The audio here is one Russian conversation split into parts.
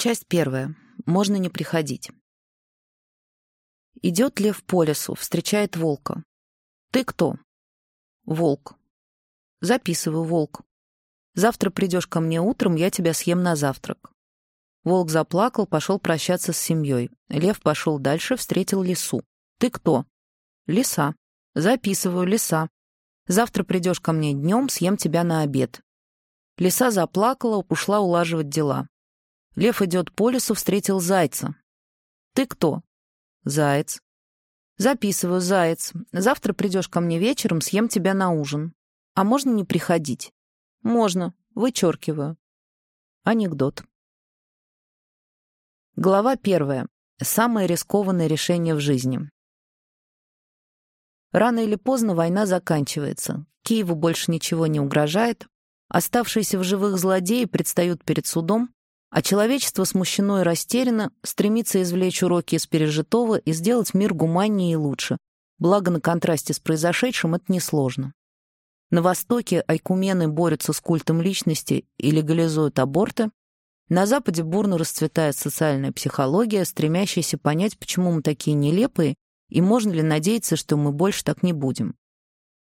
Часть первая. Можно не приходить. Идет лев по лесу, встречает волка. Ты кто? Волк. Записываю, волк. Завтра придешь ко мне утром, я тебя съем на завтрак. Волк заплакал, пошел прощаться с семьей. Лев пошел дальше, встретил лису. Ты кто? Лиса. Записываю, лиса. Завтра придешь ко мне днем, съем тебя на обед. Лиса заплакала, ушла улаживать дела. Лев идет по лесу, встретил зайца. «Ты кто?» «Заяц». «Записываю, заяц. Завтра придешь ко мне вечером, съем тебя на ужин. А можно не приходить?» «Можно. Вычеркиваю». Анекдот. Глава первая. Самое рискованное решение в жизни. Рано или поздно война заканчивается. Киеву больше ничего не угрожает. Оставшиеся в живых злодеи предстают перед судом, а человечество смущено и растеряно, стремится извлечь уроки из пережитого и сделать мир гуманнее и лучше. Благо, на контрасте с произошедшим это несложно. На Востоке айкумены борются с культом личности и легализуют аборты. На Западе бурно расцветает социальная психология, стремящаяся понять, почему мы такие нелепые и можно ли надеяться, что мы больше так не будем.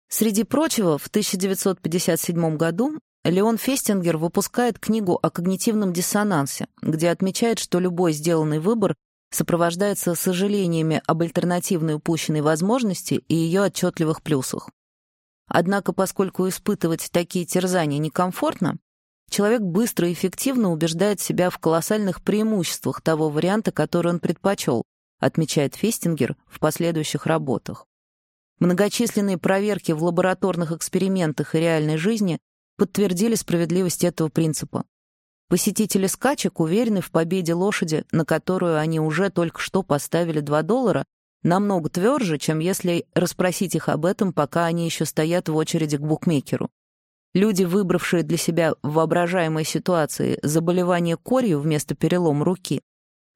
Среди прочего, в 1957 году Леон Фестингер выпускает книгу о когнитивном диссонансе, где отмечает, что любой сделанный выбор сопровождается сожалениями об альтернативной упущенной возможности и ее отчетливых плюсах. Однако, поскольку испытывать такие терзания некомфортно, человек быстро и эффективно убеждает себя в колоссальных преимуществах того варианта, который он предпочел, отмечает Фестингер в последующих работах. Многочисленные проверки в лабораторных экспериментах и реальной жизни подтвердили справедливость этого принципа. Посетители скачек уверены в победе лошади, на которую они уже только что поставили 2 доллара, намного тверже, чем если расспросить их об этом, пока они еще стоят в очереди к букмекеру. Люди, выбравшие для себя в воображаемой ситуации заболевание корью вместо перелома руки,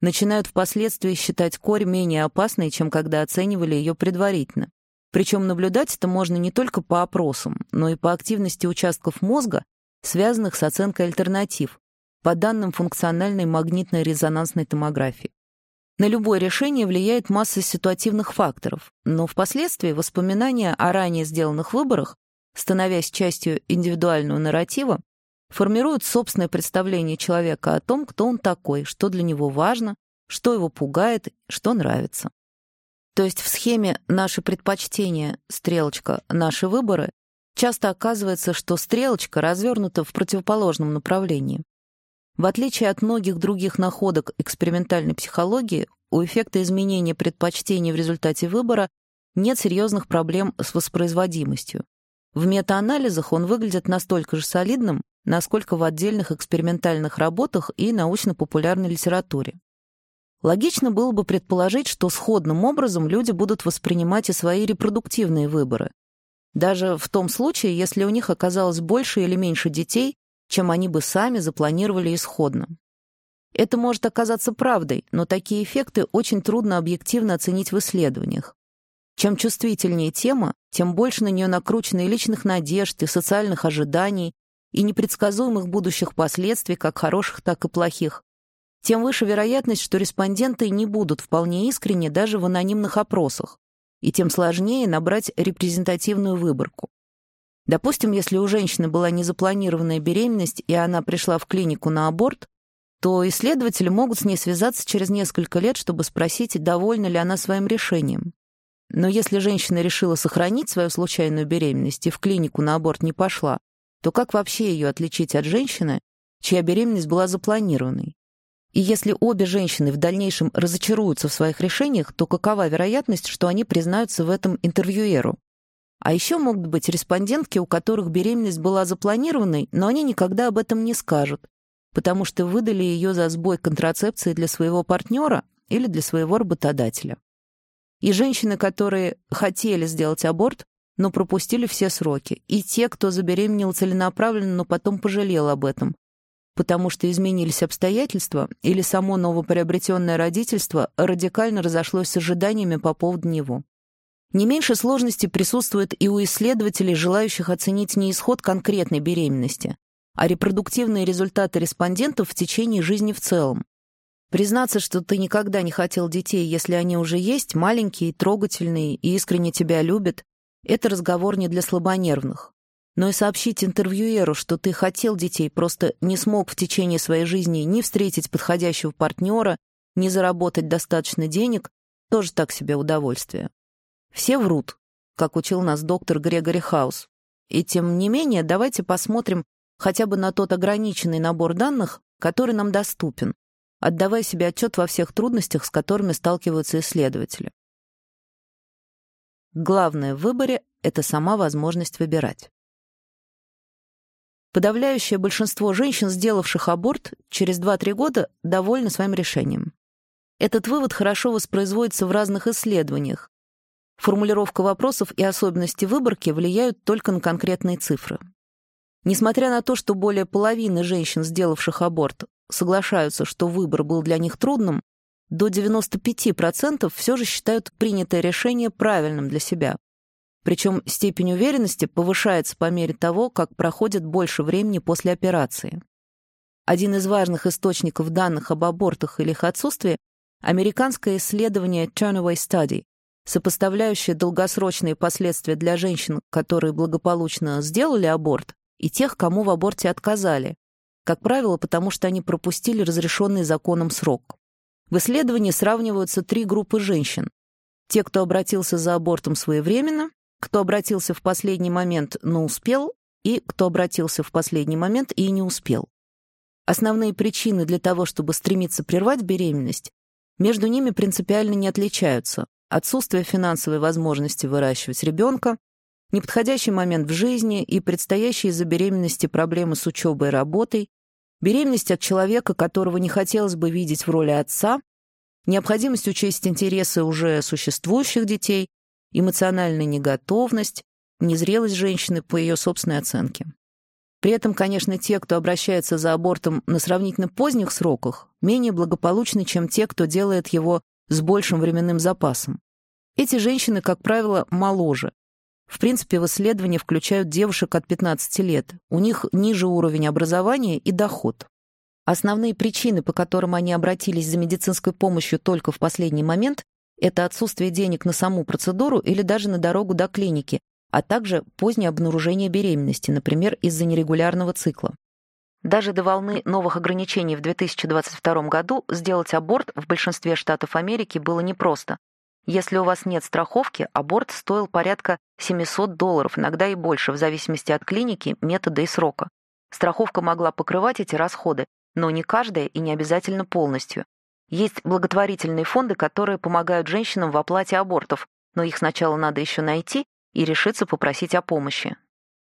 начинают впоследствии считать корь менее опасной, чем когда оценивали ее предварительно. Причем наблюдать это можно не только по опросам, но и по активности участков мозга, связанных с оценкой альтернатив, по данным функциональной магнитной резонансной томографии. На любое решение влияет масса ситуативных факторов, но впоследствии воспоминания о ранее сделанных выборах, становясь частью индивидуального нарратива, формируют собственное представление человека о том, кто он такой, что для него важно, что его пугает, что нравится. То есть в схеме «наши предпочтения», стрелочка «наши выборы» часто оказывается, что стрелочка развернута в противоположном направлении. В отличие от многих других находок экспериментальной психологии, у эффекта изменения предпочтений в результате выбора нет серьезных проблем с воспроизводимостью. В метаанализах он выглядит настолько же солидным, насколько в отдельных экспериментальных работах и научно-популярной литературе. Логично было бы предположить, что сходным образом люди будут воспринимать и свои репродуктивные выборы. Даже в том случае, если у них оказалось больше или меньше детей, чем они бы сами запланировали исходно. Это может оказаться правдой, но такие эффекты очень трудно объективно оценить в исследованиях. Чем чувствительнее тема, тем больше на нее накручено и личных надежд, и социальных ожиданий, и непредсказуемых будущих последствий, как хороших, так и плохих, тем выше вероятность, что респонденты не будут вполне искренни даже в анонимных опросах, и тем сложнее набрать репрезентативную выборку. Допустим, если у женщины была незапланированная беременность, и она пришла в клинику на аборт, то исследователи могут с ней связаться через несколько лет, чтобы спросить, довольна ли она своим решением. Но если женщина решила сохранить свою случайную беременность и в клинику на аборт не пошла, то как вообще ее отличить от женщины, чья беременность была запланированной? И если обе женщины в дальнейшем разочаруются в своих решениях, то какова вероятность, что они признаются в этом интервьюеру? А еще могут быть респондентки, у которых беременность была запланированной, но они никогда об этом не скажут, потому что выдали ее за сбой контрацепции для своего партнера или для своего работодателя. И женщины, которые хотели сделать аборт, но пропустили все сроки, и те, кто забеременел целенаправленно, но потом пожалел об этом, потому что изменились обстоятельства или само новоприобретенное родительство радикально разошлось с ожиданиями по поводу него. Не меньше сложностей присутствует и у исследователей, желающих оценить не исход конкретной беременности, а репродуктивные результаты респондентов в течение жизни в целом, Признаться, что ты никогда не хотел детей, если они уже есть, маленькие, трогательные и искренне тебя любят, это разговор не для слабонервных. Но и сообщить интервьюеру, что ты хотел детей, просто не смог в течение своей жизни ни встретить подходящего партнера, ни заработать достаточно денег, тоже так себе удовольствие. Все врут, как учил нас доктор Грегори Хаус. И тем не менее, давайте посмотрим хотя бы на тот ограниченный набор данных, который нам доступен, отдавая себе отчет во всех трудностях, с которыми сталкиваются исследователи. Главное в выборе — это сама возможность выбирать. Подавляющее большинство женщин, сделавших аборт, через 2-3 года довольны своим решением. Этот вывод хорошо воспроизводится в разных исследованиях. Формулировка вопросов и особенности выборки влияют только на конкретные цифры. Несмотря на то, что более половины женщин, сделавших аборт, соглашаются, что выбор был для них трудным, до 95% все же считают принятое решение правильным для себя. Причем степень уверенности повышается по мере того, как проходит больше времени после операции. Один из важных источников данных об абортах или их отсутствии Американское исследование Turnaway Study, сопоставляющее долгосрочные последствия для женщин, которые благополучно сделали аборт, и тех, кому в аборте отказали, как правило, потому что они пропустили разрешенный законом срок. В исследовании сравниваются три группы женщин. Те, кто обратился за абортом своевременно, кто обратился в последний момент, но успел, и кто обратился в последний момент и не успел. Основные причины для того, чтобы стремиться прервать беременность, между ними принципиально не отличаются. Отсутствие финансовой возможности выращивать ребенка, неподходящий момент в жизни и предстоящие из-за беременности проблемы с учебой и работой, беременность от человека, которого не хотелось бы видеть в роли отца, необходимость учесть интересы уже существующих детей, эмоциональная неготовность, незрелость женщины по ее собственной оценке. При этом, конечно, те, кто обращается за абортом на сравнительно поздних сроках, менее благополучны, чем те, кто делает его с большим временным запасом. Эти женщины, как правило, моложе. В принципе, в исследования включают девушек от 15 лет. У них ниже уровень образования и доход. Основные причины, по которым они обратились за медицинской помощью только в последний момент, это отсутствие денег на саму процедуру или даже на дорогу до клиники, а также позднее обнаружение беременности, например, из-за нерегулярного цикла. Даже до волны новых ограничений в 2022 году сделать аборт в большинстве штатов Америки было непросто. Если у вас нет страховки, аборт стоил порядка 700 долларов, иногда и больше, в зависимости от клиники, метода и срока. Страховка могла покрывать эти расходы, но не каждая и не обязательно полностью. Есть благотворительные фонды, которые помогают женщинам в оплате абортов, но их сначала надо еще найти и решиться попросить о помощи.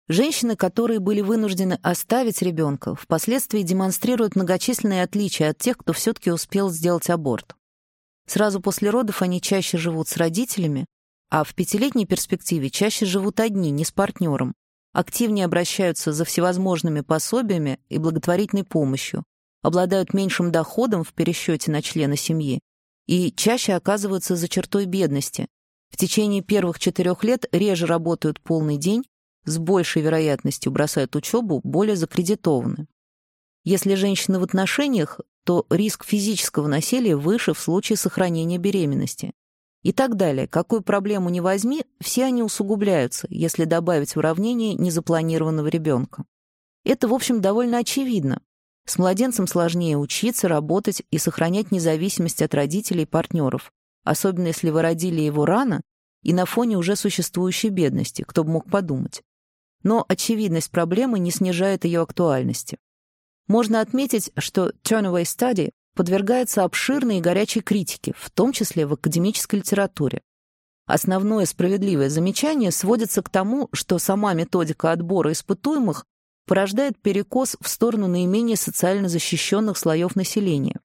Женщины, которые были вынуждены оставить ребенка, впоследствии демонстрируют многочисленные отличия от тех, кто все-таки успел сделать аборт. Сразу после родов они чаще живут с родителями, а в пятилетней перспективе чаще живут одни, не с партнером, активнее обращаются за всевозможными пособиями и благотворительной помощью, обладают меньшим доходом в пересчете на члена семьи и чаще оказываются за чертой бедности. В течение первых четырех лет реже работают полный день, с большей вероятностью бросают учебу, более закредитованы. Если женщина в отношениях, то риск физического насилия выше в случае сохранения беременности. И так далее. Какую проблему не возьми, все они усугубляются, если добавить в уравнение незапланированного ребенка. Это, в общем, довольно очевидно. С младенцем сложнее учиться, работать и сохранять независимость от родителей и партнеров, особенно если вы родили его рано и на фоне уже существующей бедности, кто бы мог подумать но очевидность проблемы не снижает ее актуальности. Можно отметить, что Turnaway Study подвергается обширной и горячей критике, в том числе в академической литературе. Основное справедливое замечание сводится к тому, что сама методика отбора испытуемых порождает перекос в сторону наименее социально защищенных слоев населения.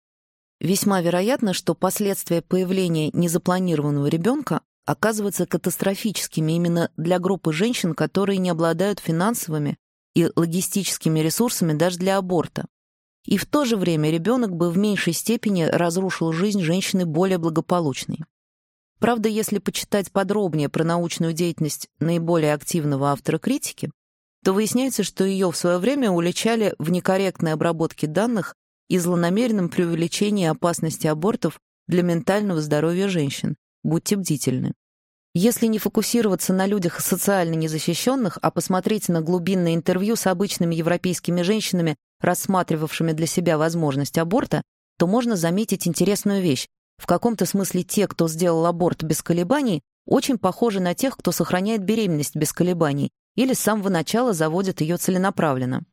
Весьма вероятно, что последствия появления незапланированного ребенка оказываются катастрофическими именно для группы женщин, которые не обладают финансовыми и логистическими ресурсами даже для аборта. И в то же время ребенок бы в меньшей степени разрушил жизнь женщины более благополучной. Правда, если почитать подробнее про научную деятельность наиболее активного автора критики, то выясняется, что ее в свое время уличали в некорректной обработке данных и злонамеренном преувеличении опасности абортов для ментального здоровья женщин. Будьте бдительны. Если не фокусироваться на людях социально незащищенных, а посмотреть на глубинное интервью с обычными европейскими женщинами, рассматривавшими для себя возможность аборта, то можно заметить интересную вещь. В каком-то смысле те, кто сделал аборт без колебаний, очень похожи на тех, кто сохраняет беременность без колебаний или с самого начала заводит ее целенаправленно.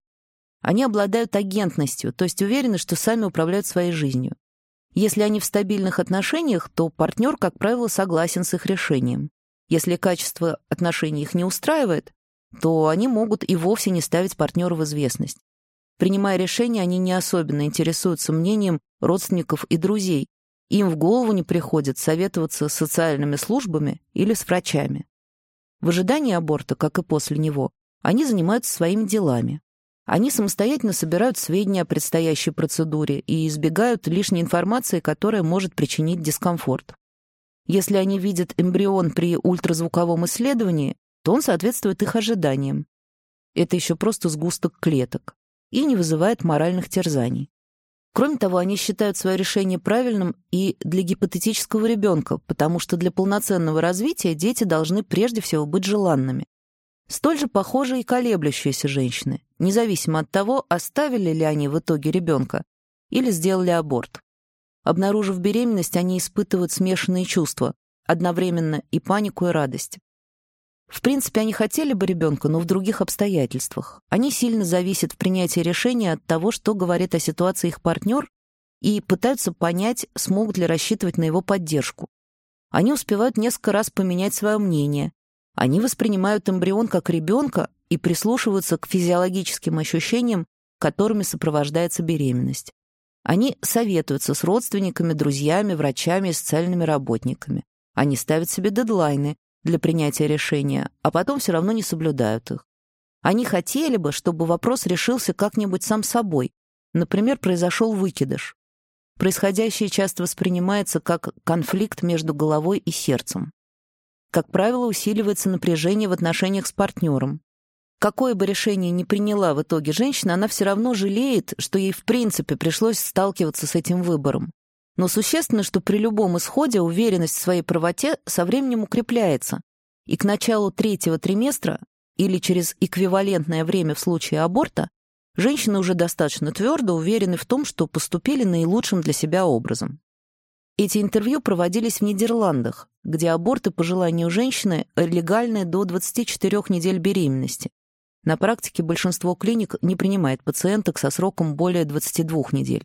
Они обладают агентностью, то есть уверены, что сами управляют своей жизнью. Если они в стабильных отношениях, то партнер, как правило, согласен с их решением. Если качество отношений их не устраивает, то они могут и вовсе не ставить партнера в известность. Принимая решения, они не особенно интересуются мнением родственников и друзей. Им в голову не приходит советоваться с социальными службами или с врачами. В ожидании аборта, как и после него, они занимаются своими делами. Они самостоятельно собирают сведения о предстоящей процедуре и избегают лишней информации, которая может причинить дискомфорт. Если они видят эмбрион при ультразвуковом исследовании, то он соответствует их ожиданиям. Это еще просто сгусток клеток и не вызывает моральных терзаний. Кроме того, они считают свое решение правильным и для гипотетического ребенка, потому что для полноценного развития дети должны прежде всего быть желанными. Столь же похожи и колеблющиеся женщины, независимо от того, оставили ли они в итоге ребенка или сделали аборт. Обнаружив беременность, они испытывают смешанные чувства, одновременно и панику, и радость. В принципе, они хотели бы ребенка, но в других обстоятельствах. Они сильно зависят в принятии решения от того, что говорит о ситуации их партнер, и пытаются понять, смогут ли рассчитывать на его поддержку. Они успевают несколько раз поменять свое мнение. Они воспринимают эмбрион как ребенка и прислушиваются к физиологическим ощущениям, которыми сопровождается беременность. Они советуются с родственниками, друзьями, врачами и социальными работниками. Они ставят себе дедлайны для принятия решения, а потом все равно не соблюдают их. Они хотели бы, чтобы вопрос решился как-нибудь сам собой. Например, произошел выкидыш. Происходящее часто воспринимается как конфликт между головой и сердцем. Как правило, усиливается напряжение в отношениях с партнером. Какое бы решение ни приняла в итоге женщина, она все равно жалеет, что ей в принципе пришлось сталкиваться с этим выбором. Но существенно, что при любом исходе уверенность в своей правоте со временем укрепляется, и к началу третьего триместра или через эквивалентное время в случае аборта женщины уже достаточно твердо уверены в том, что поступили наилучшим для себя образом. Эти интервью проводились в Нидерландах, где аборты по желанию женщины легальны до 24 недель беременности, на практике большинство клиник не принимает пациенток со сроком более 22 недель.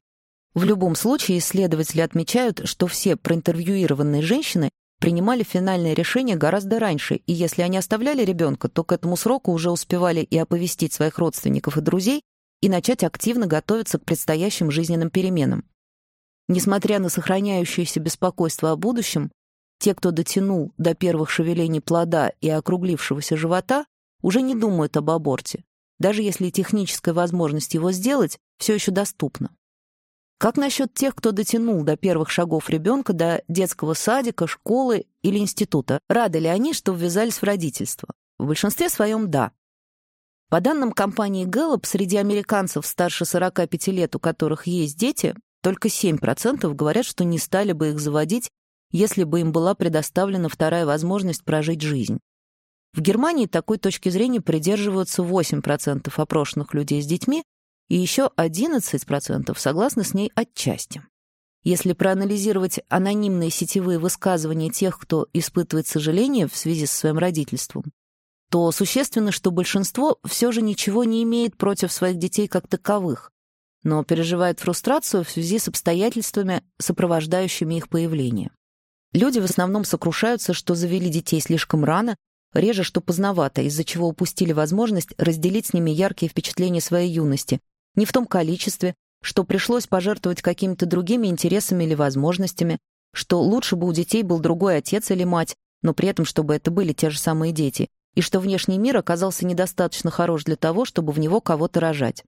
В любом случае исследователи отмечают, что все проинтервьюированные женщины принимали финальное решение гораздо раньше, и если они оставляли ребенка, то к этому сроку уже успевали и оповестить своих родственников и друзей, и начать активно готовиться к предстоящим жизненным переменам. Несмотря на сохраняющееся беспокойство о будущем, те, кто дотянул до первых шевелений плода и округлившегося живота, уже не думают об аборте, даже если техническая возможность его сделать все еще доступна. Как насчет тех, кто дотянул до первых шагов ребенка, до детского садика, школы или института? Рады ли они, что ввязались в родительство? В большинстве своем – да. По данным компании Gallup, среди американцев старше 45 лет, у которых есть дети, только 7% говорят, что не стали бы их заводить, если бы им была предоставлена вторая возможность прожить жизнь. В Германии такой точки зрения придерживаются 8% опрошенных людей с детьми, и еще 11% согласны с ней отчасти. Если проанализировать анонимные сетевые высказывания тех, кто испытывает сожаление в связи со своим родительством, то существенно, что большинство все же ничего не имеет против своих детей как таковых, но переживает фрустрацию в связи с обстоятельствами, сопровождающими их появление. Люди в основном сокрушаются, что завели детей слишком рано реже что поздновато, из-за чего упустили возможность разделить с ними яркие впечатления своей юности, не в том количестве, что пришлось пожертвовать какими-то другими интересами или возможностями, что лучше бы у детей был другой отец или мать, но при этом чтобы это были те же самые дети, и что внешний мир оказался недостаточно хорош для того, чтобы в него кого-то рожать.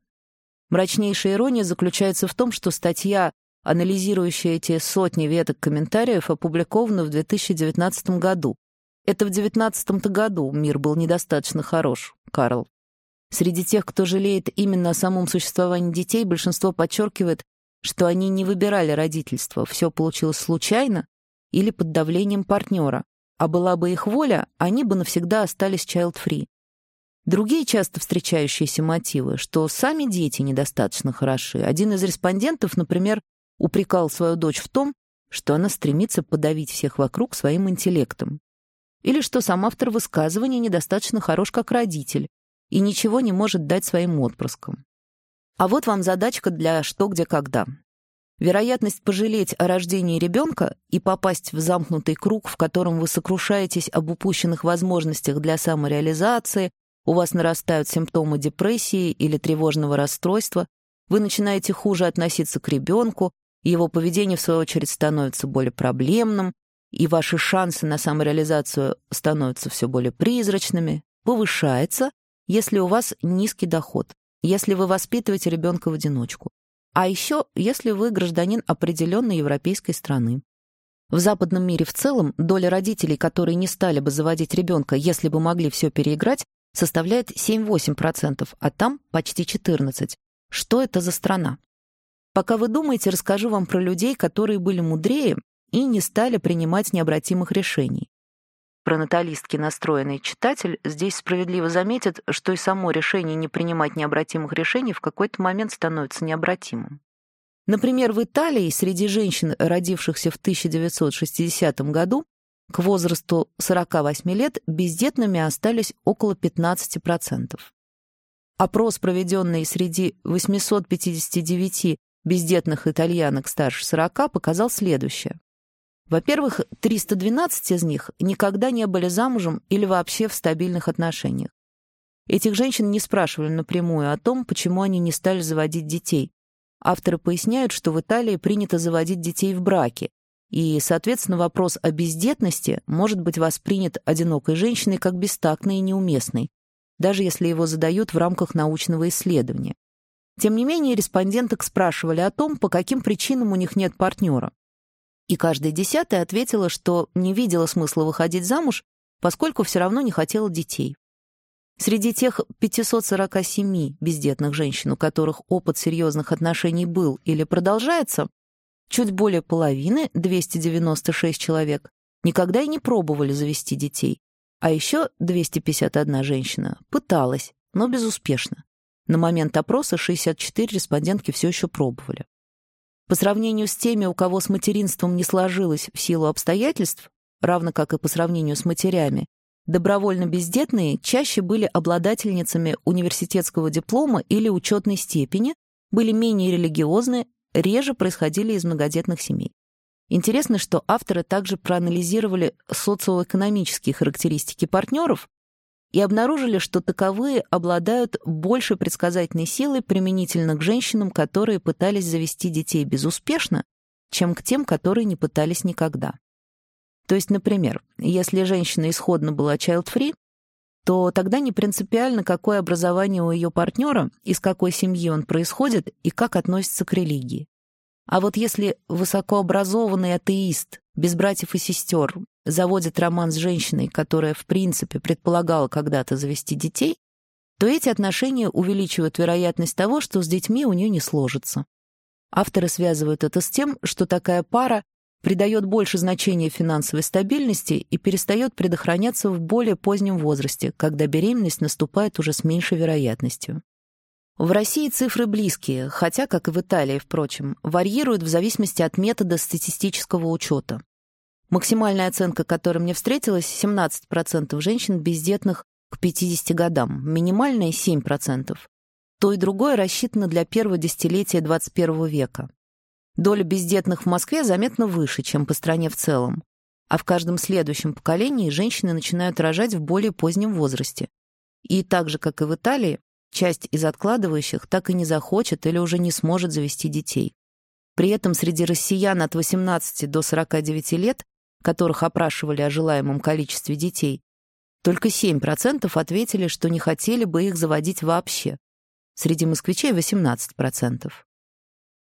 Мрачнейшая ирония заключается в том, что статья, анализирующая эти сотни веток комментариев, опубликована в 2019 году, это в девятнадцатом-то году мир был недостаточно хорош, Карл. Среди тех, кто жалеет именно о самом существовании детей, большинство подчеркивает, что они не выбирали родительство, все получилось случайно или под давлением партнера, а была бы их воля, они бы навсегда остались child-free. Другие часто встречающиеся мотивы, что сами дети недостаточно хороши. Один из респондентов, например, упрекал свою дочь в том, что она стремится подавить всех вокруг своим интеллектом. Или что сам автор высказывания недостаточно хорош как родитель и ничего не может дать своим отпрыскам. А вот вам задачка для «что, где, когда». Вероятность пожалеть о рождении ребенка и попасть в замкнутый круг, в котором вы сокрушаетесь об упущенных возможностях для самореализации, у вас нарастают симптомы депрессии или тревожного расстройства, вы начинаете хуже относиться к ребенку, его поведение, в свою очередь, становится более проблемным, и ваши шансы на самореализацию становятся все более призрачными, повышается, если у вас низкий доход, если вы воспитываете ребенка в одиночку. А еще, если вы гражданин определенной европейской страны. В западном мире в целом доля родителей, которые не стали бы заводить ребенка, если бы могли все переиграть, составляет 7-8%, а там почти 14%. Что это за страна? Пока вы думаете, расскажу вам про людей, которые были мудрее и не стали принимать необратимых решений. Пронаталистски настроенный читатель здесь справедливо заметит, что и само решение не принимать необратимых решений в какой-то момент становится необратимым. Например, в Италии среди женщин, родившихся в 1960 году, к возрасту 48 лет бездетными остались около 15%. Опрос, проведенный среди 859 бездетных итальянок старше 40, показал следующее. Во-первых, 312 из них никогда не были замужем или вообще в стабильных отношениях. Этих женщин не спрашивали напрямую о том, почему они не стали заводить детей. Авторы поясняют, что в Италии принято заводить детей в браке, и, соответственно, вопрос о бездетности может быть воспринят одинокой женщиной как бестактный и неуместный, даже если его задают в рамках научного исследования. Тем не менее, респонденток спрашивали о том, по каким причинам у них нет партнера. И каждая десятая ответила, что не видела смысла выходить замуж, поскольку все равно не хотела детей. Среди тех 547 бездетных женщин, у которых опыт серьезных отношений был или продолжается, Чуть более половины, 296 человек, никогда и не пробовали завести детей. А еще 251 женщина пыталась, но безуспешно. На момент опроса 64 респондентки все еще пробовали. По сравнению с теми, у кого с материнством не сложилось в силу обстоятельств, равно как и по сравнению с матерями, добровольно бездетные чаще были обладательницами университетского диплома или учетной степени, были менее религиозны, реже происходили из многодетных семей. Интересно, что авторы также проанализировали социоэкономические характеристики партнеров и обнаружили, что таковые обладают большей предсказательной силой применительно к женщинам, которые пытались завести детей безуспешно, чем к тем, которые не пытались никогда. То есть, например, если женщина исходно была child-free, то тогда не принципиально, какое образование у ее партнера, из какой семьи он происходит и как относится к религии. А вот если высокообразованный атеист, без братьев и сестер, заводит роман с женщиной, которая, в принципе, предполагала когда-то завести детей, то эти отношения увеличивают вероятность того, что с детьми у нее не сложится. Авторы связывают это с тем, что такая пара придает больше значения финансовой стабильности и перестает предохраняться в более позднем возрасте, когда беременность наступает уже с меньшей вероятностью. В России цифры близкие, хотя, как и в Италии, впрочем, варьируют в зависимости от метода статистического учета. Максимальная оценка, которая мне встретилась, 17% женщин бездетных к 50 годам, минимальная — 7%. То и другое рассчитано для первого десятилетия 21 века. Доля бездетных в Москве заметно выше, чем по стране в целом. А в каждом следующем поколении женщины начинают рожать в более позднем возрасте. И так же, как и в Италии, часть из откладывающих так и не захочет или уже не сможет завести детей. При этом среди россиян от 18 до 49 лет, которых опрашивали о желаемом количестве детей, только 7% ответили, что не хотели бы их заводить вообще. Среди москвичей 18%.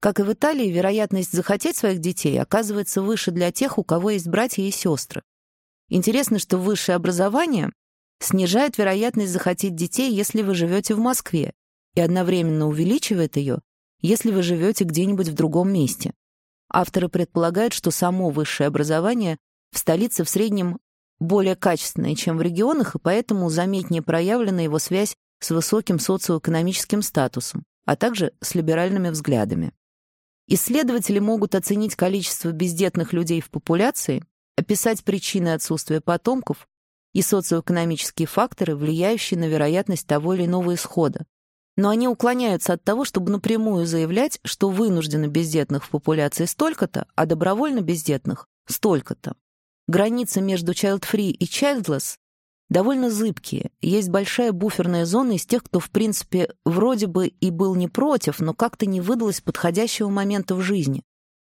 Как и в Италии, вероятность захотеть своих детей оказывается выше для тех, у кого есть братья и сестры. Интересно, что высшее образование снижает вероятность захотеть детей, если вы живете в Москве, и одновременно увеличивает ее, если вы живете где-нибудь в другом месте. Авторы предполагают, что само высшее образование в столице в среднем более качественное, чем в регионах, и поэтому заметнее проявлена его связь с высоким социоэкономическим статусом, а также с либеральными взглядами. Исследователи могут оценить количество бездетных людей в популяции, описать причины отсутствия потомков и социоэкономические факторы, влияющие на вероятность того или иного исхода. Но они уклоняются от того, чтобы напрямую заявлять, что вынужденно бездетных в популяции столько-то, а добровольно бездетных — столько-то. Граница между child-free и childless довольно зыбкие. Есть большая буферная зона из тех, кто, в принципе, вроде бы и был не против, но как-то не выдалось подходящего момента в жизни.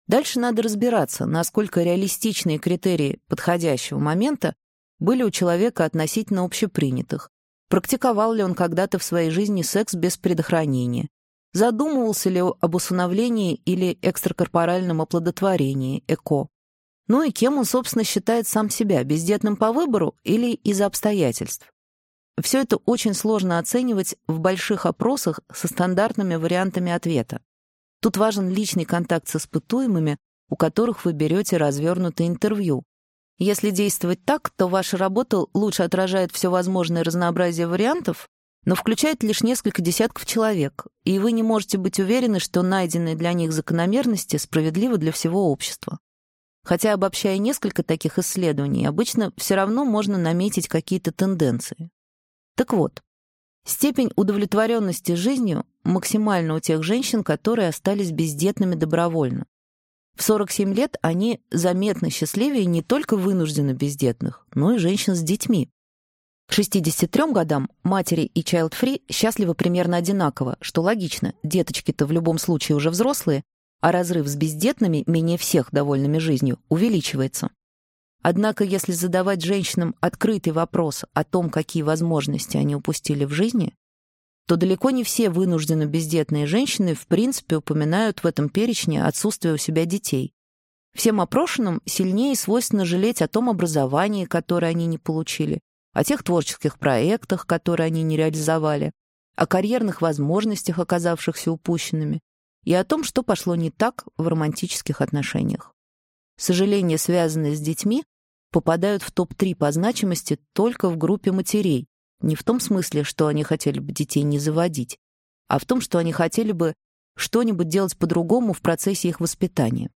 Дальше надо разбираться, насколько реалистичные критерии подходящего момента были у человека относительно общепринятых. Практиковал ли он когда-то в своей жизни секс без предохранения? Задумывался ли об усыновлении или экстракорпоральном оплодотворении, ЭКО? Ну и кем он, собственно, считает сам себя, бездетным по выбору или из-за обстоятельств? Все это очень сложно оценивать в больших опросах со стандартными вариантами ответа. Тут важен личный контакт с испытуемыми, у которых вы берете развернутое интервью, если действовать так, то ваша работа лучше отражает все возможное разнообразие вариантов, но включает лишь несколько десятков человек, и вы не можете быть уверены, что найденные для них закономерности справедливы для всего общества. Хотя, обобщая несколько таких исследований, обычно все равно можно наметить какие-то тенденции. Так вот, степень удовлетворенности жизнью максимальна у тех женщин, которые остались бездетными добровольно. В 47 лет они заметно счастливее не только вынужденно бездетных, но и женщин с детьми. К 63 годам матери и child-free счастливы примерно одинаково, что логично, деточки-то в любом случае уже взрослые, а разрыв с бездетными, менее всех довольными жизнью, увеличивается. Однако, если задавать женщинам открытый вопрос о том, какие возможности они упустили в жизни, то далеко не все вынужденно бездетные женщины в принципе упоминают в этом перечне отсутствие у себя детей. Всем опрошенным сильнее свойственно жалеть о том образовании, которое они не получили, о тех творческих проектах, которые они не реализовали, о карьерных возможностях, оказавшихся упущенными, и о том, что пошло не так в романтических отношениях. Сожаления, связанные с детьми, попадают в топ-3 по значимости только в группе матерей, не в том смысле, что они хотели бы детей не заводить, а в том, что они хотели бы что-нибудь делать по-другому в процессе их воспитания.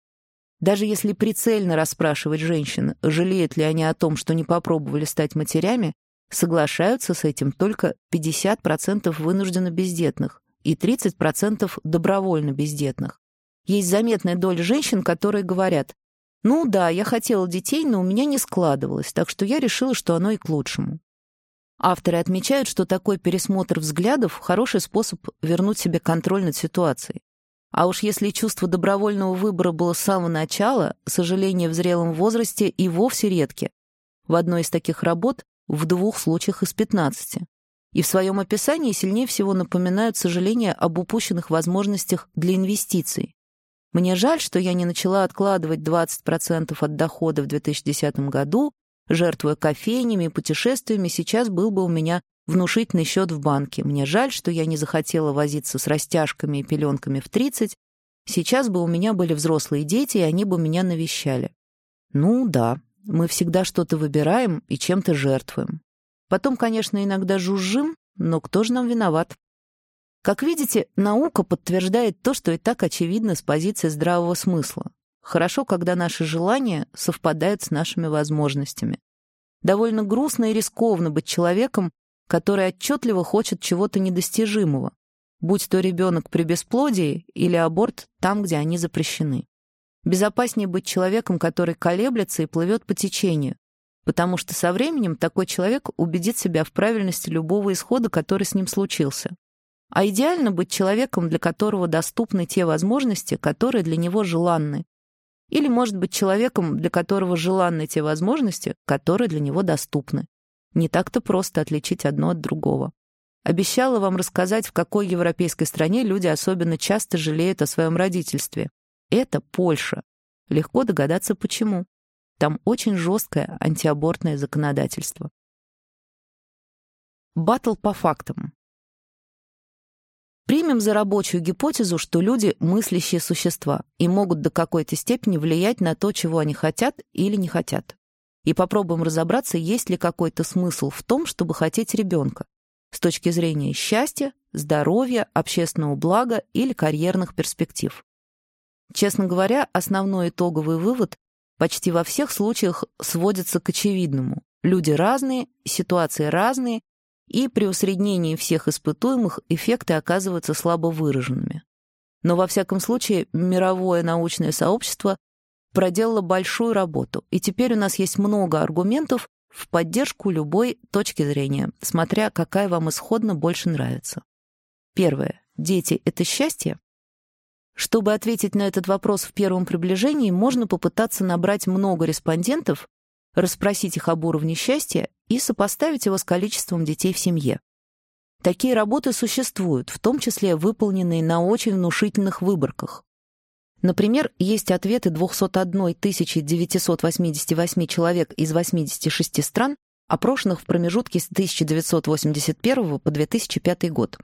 Даже если прицельно расспрашивать женщин, жалеют ли они о том, что не попробовали стать матерями, соглашаются с этим только 50% вынужденно бездетных и 30% добровольно бездетных. Есть заметная доля женщин, которые говорят, «Ну да, я хотела детей, но у меня не складывалось, так что я решила, что оно и к лучшему». Авторы отмечают, что такой пересмотр взглядов — хороший способ вернуть себе контроль над ситуацией. А уж если чувство добровольного выбора было с самого начала, сожаление в зрелом возрасте и вовсе редки. В одной из таких работ в двух случаях из 15. И в своем описании сильнее всего напоминают сожаление об упущенных возможностях для инвестиций. Мне жаль, что я не начала откладывать 20% от дохода в 2010 году, Жертвуя кофейнями и путешествиями, сейчас был бы у меня внушительный счет в банке. Мне жаль, что я не захотела возиться с растяжками и пеленками в 30. Сейчас бы у меня были взрослые дети, и они бы меня навещали. Ну да, мы всегда что-то выбираем и чем-то жертвуем. Потом, конечно, иногда жужжим, но кто же нам виноват? Как видите, наука подтверждает то, что и так очевидно с позиции здравого смысла. Хорошо, когда наши желания совпадают с нашими возможностями. Довольно грустно и рискованно быть человеком, который отчетливо хочет чего-то недостижимого, будь то ребенок при бесплодии или аборт там, где они запрещены. Безопаснее быть человеком, который колеблется и плывет по течению, потому что со временем такой человек убедит себя в правильности любого исхода, который с ним случился. А идеально быть человеком, для которого доступны те возможности, которые для него желанны, или, может быть, человеком, для которого желанны те возможности, которые для него доступны. Не так-то просто отличить одно от другого. Обещала вам рассказать, в какой европейской стране люди особенно часто жалеют о своем родительстве. Это Польша. Легко догадаться, почему. Там очень жесткое антиабортное законодательство. Баттл по фактам. Примем за рабочую гипотезу, что люди — мыслящие существа и могут до какой-то степени влиять на то, чего они хотят или не хотят. И попробуем разобраться, есть ли какой-то смысл в том, чтобы хотеть ребенка с точки зрения счастья, здоровья, общественного блага или карьерных перспектив. Честно говоря, основной итоговый вывод почти во всех случаях сводится к очевидному. Люди разные, ситуации разные, и при усреднении всех испытуемых эффекты оказываются слабо выраженными. Но во всяком случае мировое научное сообщество проделало большую работу, и теперь у нас есть много аргументов в поддержку любой точки зрения, смотря какая вам исходно больше нравится. Первое. Дети — это счастье? Чтобы ответить на этот вопрос в первом приближении, можно попытаться набрать много респондентов расспросить их об уровне счастья и сопоставить его с количеством детей в семье. Такие работы существуют, в том числе выполненные на очень внушительных выборках. Например, есть ответы 201 988 человек из 86 стран, опрошенных в промежутке с 1981 по 2005 год.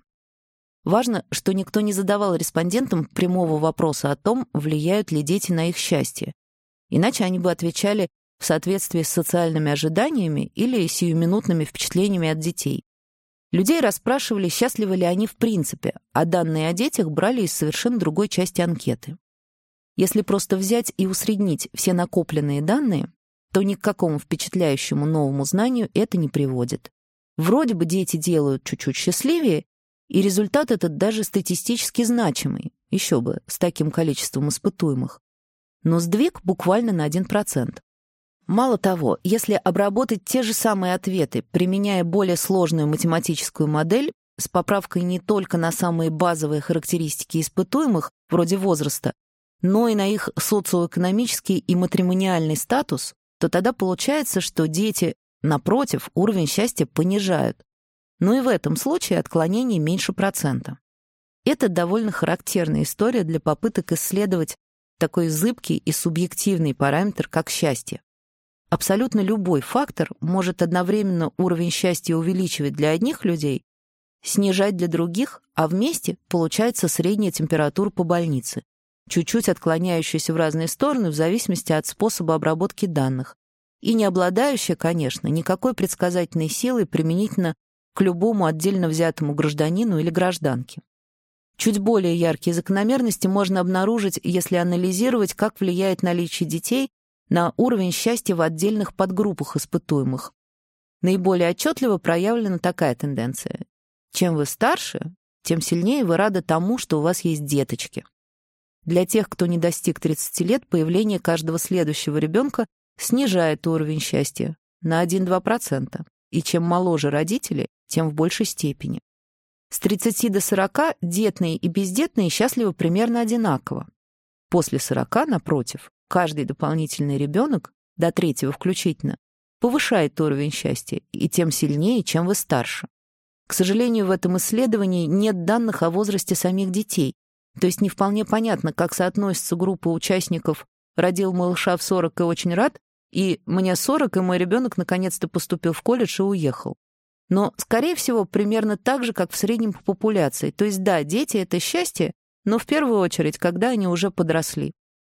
Важно, что никто не задавал респондентам прямого вопроса о том, влияют ли дети на их счастье. Иначе они бы отвечали в соответствии с социальными ожиданиями или сиюминутными впечатлениями от детей. Людей расспрашивали, счастливы ли они в принципе, а данные о детях брали из совершенно другой части анкеты. Если просто взять и усреднить все накопленные данные, то ни к какому впечатляющему новому знанию это не приводит. Вроде бы дети делают чуть-чуть счастливее, и результат этот даже статистически значимый, еще бы, с таким количеством испытуемых. Но сдвиг буквально на 1%. Мало того, если обработать те же самые ответы, применяя более сложную математическую модель, с поправкой не только на самые базовые характеристики испытуемых, вроде возраста, но и на их социоэкономический и матримониальный статус, то тогда получается, что дети, напротив, уровень счастья понижают. Но и в этом случае отклонение меньше процента. Это довольно характерная история для попыток исследовать такой зыбкий и субъективный параметр, как счастье. Абсолютно любой фактор может одновременно уровень счастья увеличивать для одних людей, снижать для других, а вместе получается средняя температура по больнице, чуть-чуть отклоняющаяся в разные стороны в зависимости от способа обработки данных, и не обладающая, конечно, никакой предсказательной силой применительно к любому отдельно взятому гражданину или гражданке. Чуть более яркие закономерности можно обнаружить, если анализировать, как влияет наличие детей на уровень счастья в отдельных подгруппах испытуемых. Наиболее отчетливо проявлена такая тенденция. Чем вы старше, тем сильнее вы рады тому, что у вас есть деточки. Для тех, кто не достиг 30 лет, появление каждого следующего ребенка снижает уровень счастья на 1-2%. И чем моложе родители, тем в большей степени. С 30 до 40 детные и бездетные счастливы примерно одинаково. После 40, напротив, Каждый дополнительный ребенок, до третьего включительно, повышает уровень счастья, и тем сильнее, чем вы старше. К сожалению, в этом исследовании нет данных о возрасте самих детей, то есть не вполне понятно, как соотносится группа участников «родил малыша в 40 и очень рад» и «мне 40, и мой ребенок наконец-то поступил в колледж и уехал». Но, скорее всего, примерно так же, как в среднем по популяции. То есть, да, дети — это счастье, но в первую очередь, когда они уже подросли.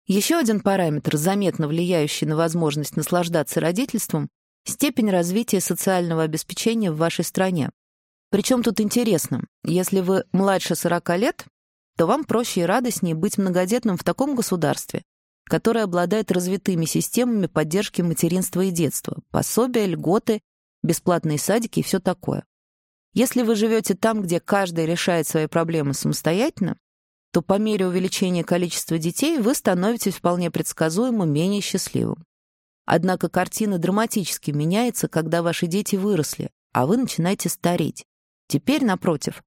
Еще один параметр, заметно влияющий на возможность наслаждаться родительством — степень развития социального обеспечения в вашей стране. Причем тут интересно, если вы младше 40 лет, то вам проще и радостнее быть многодетным в таком государстве, которое обладает развитыми системами поддержки материнства и детства, пособия, льготы, бесплатные садики и все такое. Если вы живете там, где каждый решает свои проблемы самостоятельно, то по мере увеличения количества детей вы становитесь вполне предсказуемо менее счастливым. Однако картина драматически меняется, когда ваши дети выросли, а вы начинаете стареть. Теперь, напротив,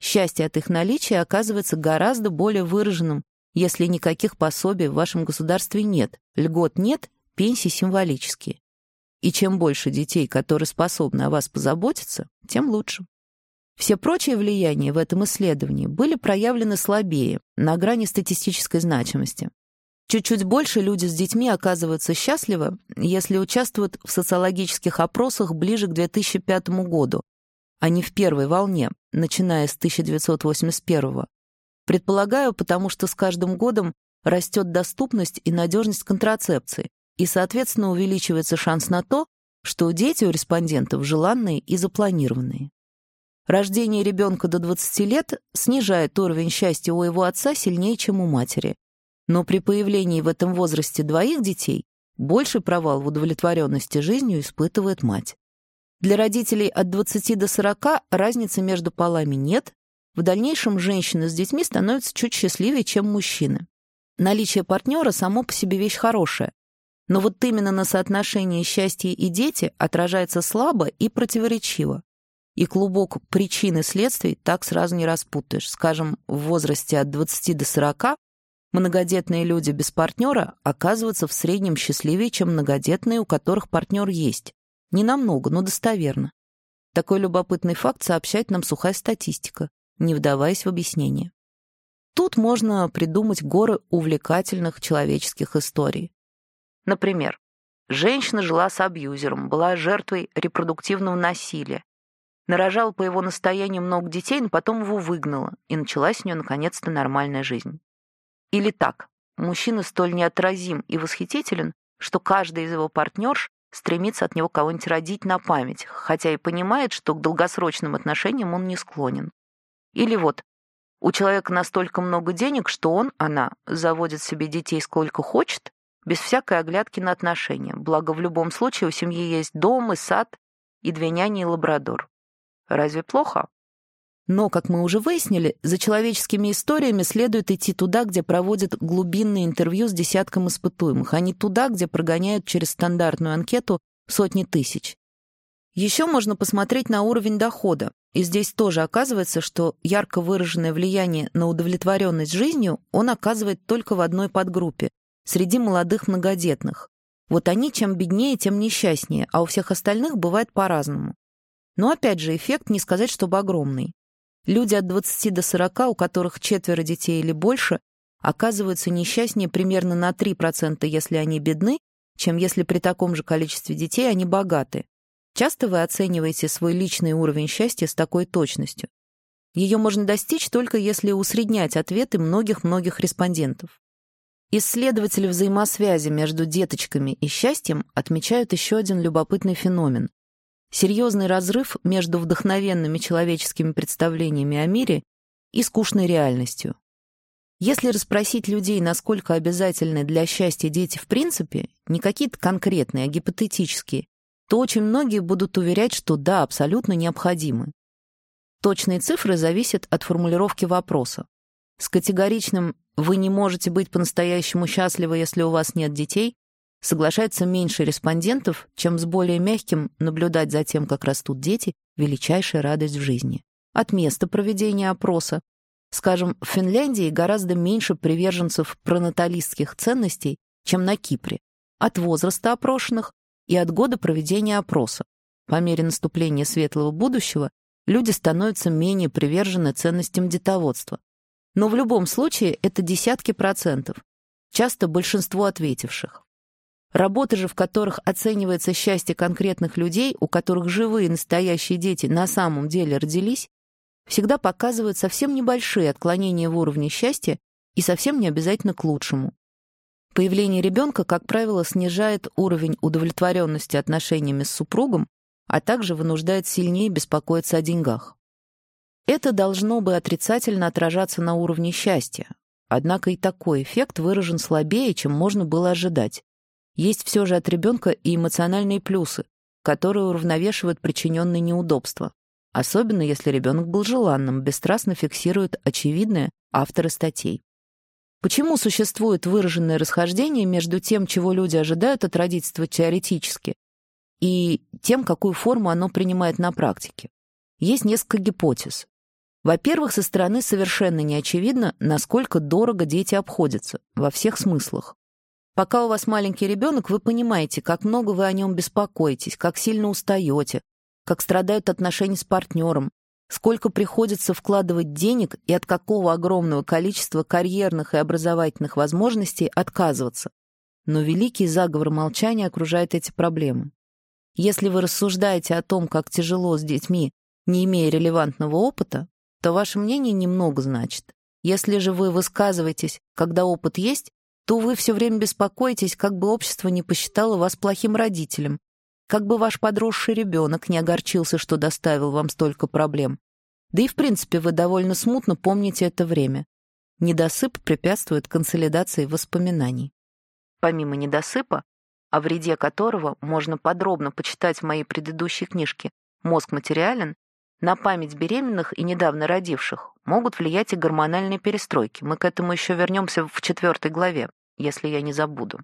счастье от их наличия оказывается гораздо более выраженным, если никаких пособий в вашем государстве нет, льгот нет, пенсии символические. И чем больше детей, которые способны о вас позаботиться, тем лучше. Все прочие влияния в этом исследовании были проявлены слабее, на грани статистической значимости. Чуть-чуть больше люди с детьми оказываются счастливы, если участвуют в социологических опросах ближе к 2005 году, а не в первой волне, начиная с 1981 Предполагаю, потому что с каждым годом растет доступность и надежность контрацепции, и, соответственно, увеличивается шанс на то, что дети у респондентов желанные и запланированные. Рождение ребенка до 20 лет снижает уровень счастья у его отца сильнее, чем у матери. Но при появлении в этом возрасте двоих детей больший провал в удовлетворенности жизнью испытывает мать. Для родителей от 20 до 40 разницы между полами нет, в дальнейшем женщины с детьми становятся чуть счастливее, чем мужчины. Наличие партнера само по себе вещь хорошая, но вот именно на соотношении счастья и дети отражается слабо и противоречиво. И клубок причин и следствий так сразу не распутаешь. Скажем, в возрасте от 20 до 40 многодетные люди без партнера оказываются в среднем счастливее, чем многодетные, у которых партнер есть. Не намного, но достоверно. Такой любопытный факт сообщает нам сухая статистика, не вдаваясь в объяснение. Тут можно придумать горы увлекательных человеческих историй. Например, женщина жила с абьюзером, была жертвой репродуктивного насилия, нарожала по его настоянию много детей, но потом его выгнала, и началась у нее наконец-то нормальная жизнь. Или так, мужчина столь неотразим и восхитителен, что каждый из его партнерш стремится от него кого-нибудь родить на память, хотя и понимает, что к долгосрочным отношениям он не склонен. Или вот, у человека настолько много денег, что он, она, заводит себе детей сколько хочет, без всякой оглядки на отношения. Благо, в любом случае у семьи есть дом и сад, и две няни и лабрадор. Разве плохо? Но, как мы уже выяснили, за человеческими историями следует идти туда, где проводят глубинные интервью с десятком испытуемых, а не туда, где прогоняют через стандартную анкету сотни тысяч. Еще можно посмотреть на уровень дохода, и здесь тоже оказывается, что ярко выраженное влияние на удовлетворенность жизнью он оказывает только в одной подгруппе — среди молодых многодетных. Вот они чем беднее, тем несчастнее, а у всех остальных бывает по-разному. Но опять же, эффект не сказать, чтобы огромный. Люди от 20 до 40, у которых четверо детей или больше, оказываются несчастнее примерно на 3%, если они бедны, чем если при таком же количестве детей они богаты. Часто вы оцениваете свой личный уровень счастья с такой точностью. Ее можно достичь только если усреднять ответы многих-многих респондентов. Исследователи взаимосвязи между деточками и счастьем отмечают еще один любопытный феномен. Серьезный разрыв между вдохновенными человеческими представлениями о мире и скучной реальностью. Если расспросить людей, насколько обязательны для счастья дети в принципе, не какие-то конкретные, а гипотетические, то очень многие будут уверять, что да, абсолютно необходимы. Точные цифры зависят от формулировки вопроса. С категоричным «вы не можете быть по-настоящему счастливы, если у вас нет детей» соглашается меньше респондентов, чем с более мягким наблюдать за тем, как растут дети, величайшая радость в жизни. От места проведения опроса. Скажем, в Финляндии гораздо меньше приверженцев пронаталистских ценностей, чем на Кипре. От возраста опрошенных и от года проведения опроса. По мере наступления светлого будущего люди становятся менее привержены ценностям детоводства. Но в любом случае это десятки процентов, часто большинство ответивших. Работы же, в которых оценивается счастье конкретных людей, у которых живые настоящие дети на самом деле родились, всегда показывают совсем небольшие отклонения в уровне счастья и совсем не обязательно к лучшему. Появление ребенка, как правило, снижает уровень удовлетворенности отношениями с супругом, а также вынуждает сильнее беспокоиться о деньгах. Это должно бы отрицательно отражаться на уровне счастья, однако и такой эффект выражен слабее, чем можно было ожидать. Есть все же от ребенка и эмоциональные плюсы, которые уравновешивают причиненные неудобства. Особенно если ребенок был желанным, бесстрастно фиксируют очевидное авторы статей. Почему существует выраженное расхождение между тем, чего люди ожидают от родительства теоретически, и тем, какую форму оно принимает на практике? Есть несколько гипотез. Во-первых, со стороны совершенно не очевидно, насколько дорого дети обходятся, во всех смыслах. Пока у вас маленький ребенок, вы понимаете, как много вы о нем беспокоитесь, как сильно устаете, как страдают отношения с партнером, сколько приходится вкладывать денег и от какого огромного количества карьерных и образовательных возможностей отказываться. Но великий заговор молчания окружает эти проблемы. Если вы рассуждаете о том, как тяжело с детьми, не имея релевантного опыта, то ваше мнение немного значит. Если же вы высказываетесь, когда опыт есть, то вы все время беспокоитесь, как бы общество не посчитало вас плохим родителем, как бы ваш подросший ребенок не огорчился, что доставил вам столько проблем. Да и в принципе вы довольно смутно помните это время. Недосып препятствует консолидации воспоминаний. Помимо недосыпа, о вреде которого можно подробно почитать в моей предыдущей книжке «Мозг материален», на память беременных и недавно родивших могут влиять и гормональные перестройки. Мы к этому еще вернемся в четвертой главе, если я не забуду.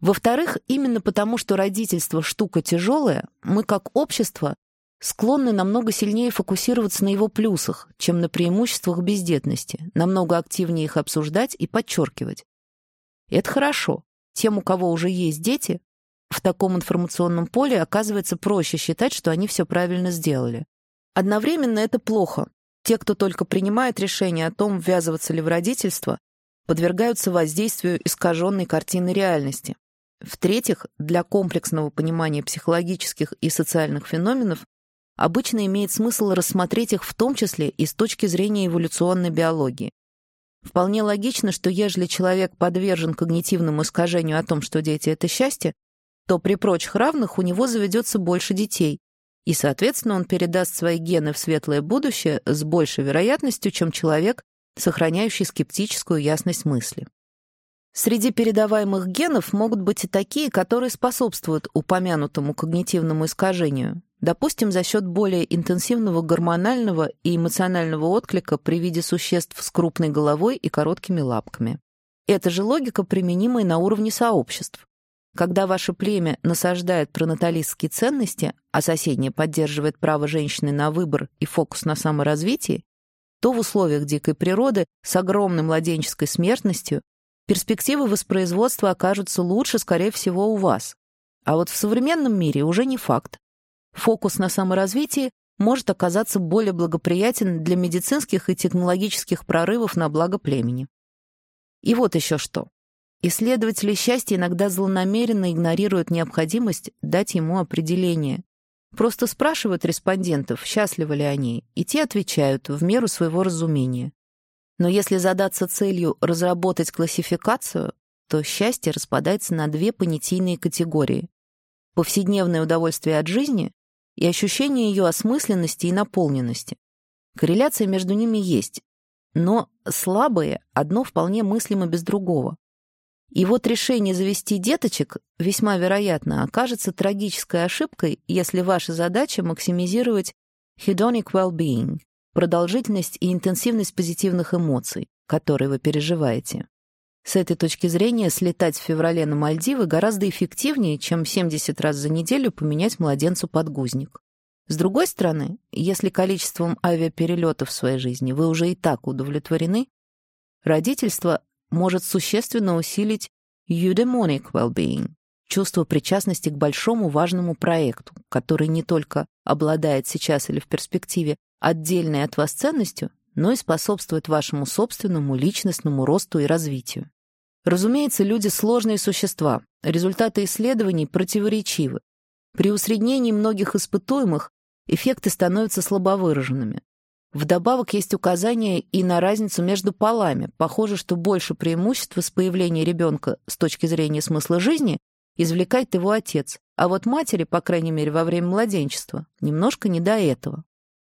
Во-вторых, именно потому, что родительство штука тяжелая, мы как общество склонны намного сильнее фокусироваться на его плюсах, чем на преимуществах бездетности, намного активнее их обсуждать и подчеркивать. И это хорошо. Тем, у кого уже есть дети, в таком информационном поле оказывается проще считать, что они все правильно сделали. Одновременно это плохо. Те, кто только принимает решение о том, ввязываться ли в родительство, подвергаются воздействию искаженной картины реальности. В-третьих, для комплексного понимания психологических и социальных феноменов обычно имеет смысл рассмотреть их в том числе и с точки зрения эволюционной биологии. Вполне логично, что ежели человек подвержен когнитивному искажению о том, что дети — это счастье, то при прочих равных у него заведется больше детей, и, соответственно, он передаст свои гены в светлое будущее с большей вероятностью, чем человек, сохраняющий скептическую ясность мысли. Среди передаваемых генов могут быть и такие, которые способствуют упомянутому когнитивному искажению, допустим, за счет более интенсивного гормонального и эмоционального отклика при виде существ с крупной головой и короткими лапками. Эта же логика применима и на уровне сообществ. Когда ваше племя насаждает пронаталистские ценности, а соседнее поддерживает право женщины на выбор и фокус на саморазвитии, то в условиях дикой природы с огромной младенческой смертностью перспективы воспроизводства окажутся лучше, скорее всего, у вас. А вот в современном мире уже не факт. Фокус на саморазвитии может оказаться более благоприятен для медицинских и технологических прорывов на благо племени. И вот еще что. Исследователи счастья иногда злонамеренно игнорируют необходимость дать ему определение. Просто спрашивают респондентов, счастливы ли они, и те отвечают в меру своего разумения. Но если задаться целью разработать классификацию, то счастье распадается на две понятийные категории. Повседневное удовольствие от жизни и ощущение ее осмысленности и наполненности. Корреляция между ними есть, но слабые одно вполне мыслимо без другого. И вот решение завести деточек весьма вероятно окажется трагической ошибкой, если ваша задача максимизировать hedonic well-being, продолжительность и интенсивность позитивных эмоций, которые вы переживаете. С этой точки зрения слетать в феврале на Мальдивы гораздо эффективнее, чем 70 раз за неделю поменять младенцу подгузник. С другой стороны, если количеством авиаперелетов в своей жизни вы уже и так удовлетворены, родительство может существенно усилить eudaimonic well-being, чувство причастности к большому важному проекту, который не только обладает сейчас или в перспективе отдельной от вас ценностью, но и способствует вашему собственному личностному росту и развитию. Разумеется, люди — сложные существа, результаты исследований противоречивы. При усреднении многих испытуемых эффекты становятся слабовыраженными. Вдобавок есть указания и на разницу между полами. Похоже, что больше преимуществ с появления ребенка с точки зрения смысла жизни извлекает его отец, а вот матери, по крайней мере, во время младенчества, немножко не до этого.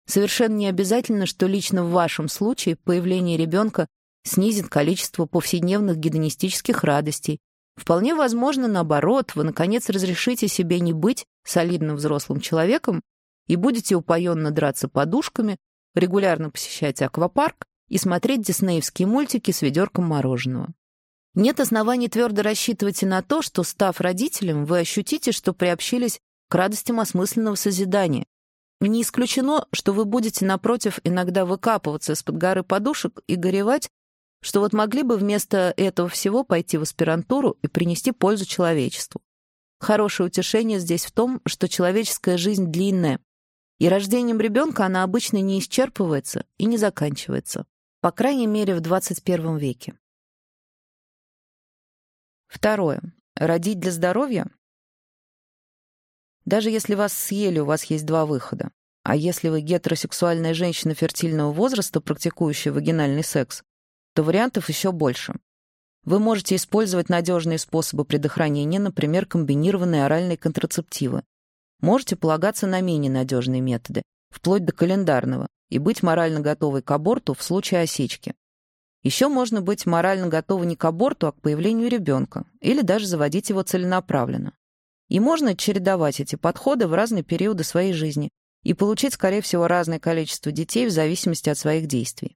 Совершенно не обязательно, что лично в вашем случае появление ребенка снизит количество повседневных гедонистических радостей. Вполне возможно, наоборот, вы, наконец, разрешите себе не быть солидным взрослым человеком и будете упоенно драться подушками, регулярно посещать аквапарк и смотреть диснеевские мультики с ведерком мороженого. Нет оснований твердо рассчитывать и на то, что, став родителем, вы ощутите, что приобщились к радостям осмысленного созидания. Не исключено, что вы будете, напротив, иногда выкапываться из-под горы подушек и горевать, что вот могли бы вместо этого всего пойти в аспирантуру и принести пользу человечеству. Хорошее утешение здесь в том, что человеческая жизнь длинная, и рождением ребенка она обычно не исчерпывается и не заканчивается, по крайней мере, в 21 веке. Второе. Родить для здоровья? Даже если вас съели, у вас есть два выхода. А если вы гетеросексуальная женщина фертильного возраста, практикующая вагинальный секс, то вариантов еще больше. Вы можете использовать надежные способы предохранения, например, комбинированные оральные контрацептивы. Можете полагаться на менее надежные методы, вплоть до календарного, и быть морально готовой к аборту в случае осечки. Еще можно быть морально готовы не к аборту, а к появлению ребенка, или даже заводить его целенаправленно. И можно чередовать эти подходы в разные периоды своей жизни и получить, скорее всего, разное количество детей в зависимости от своих действий.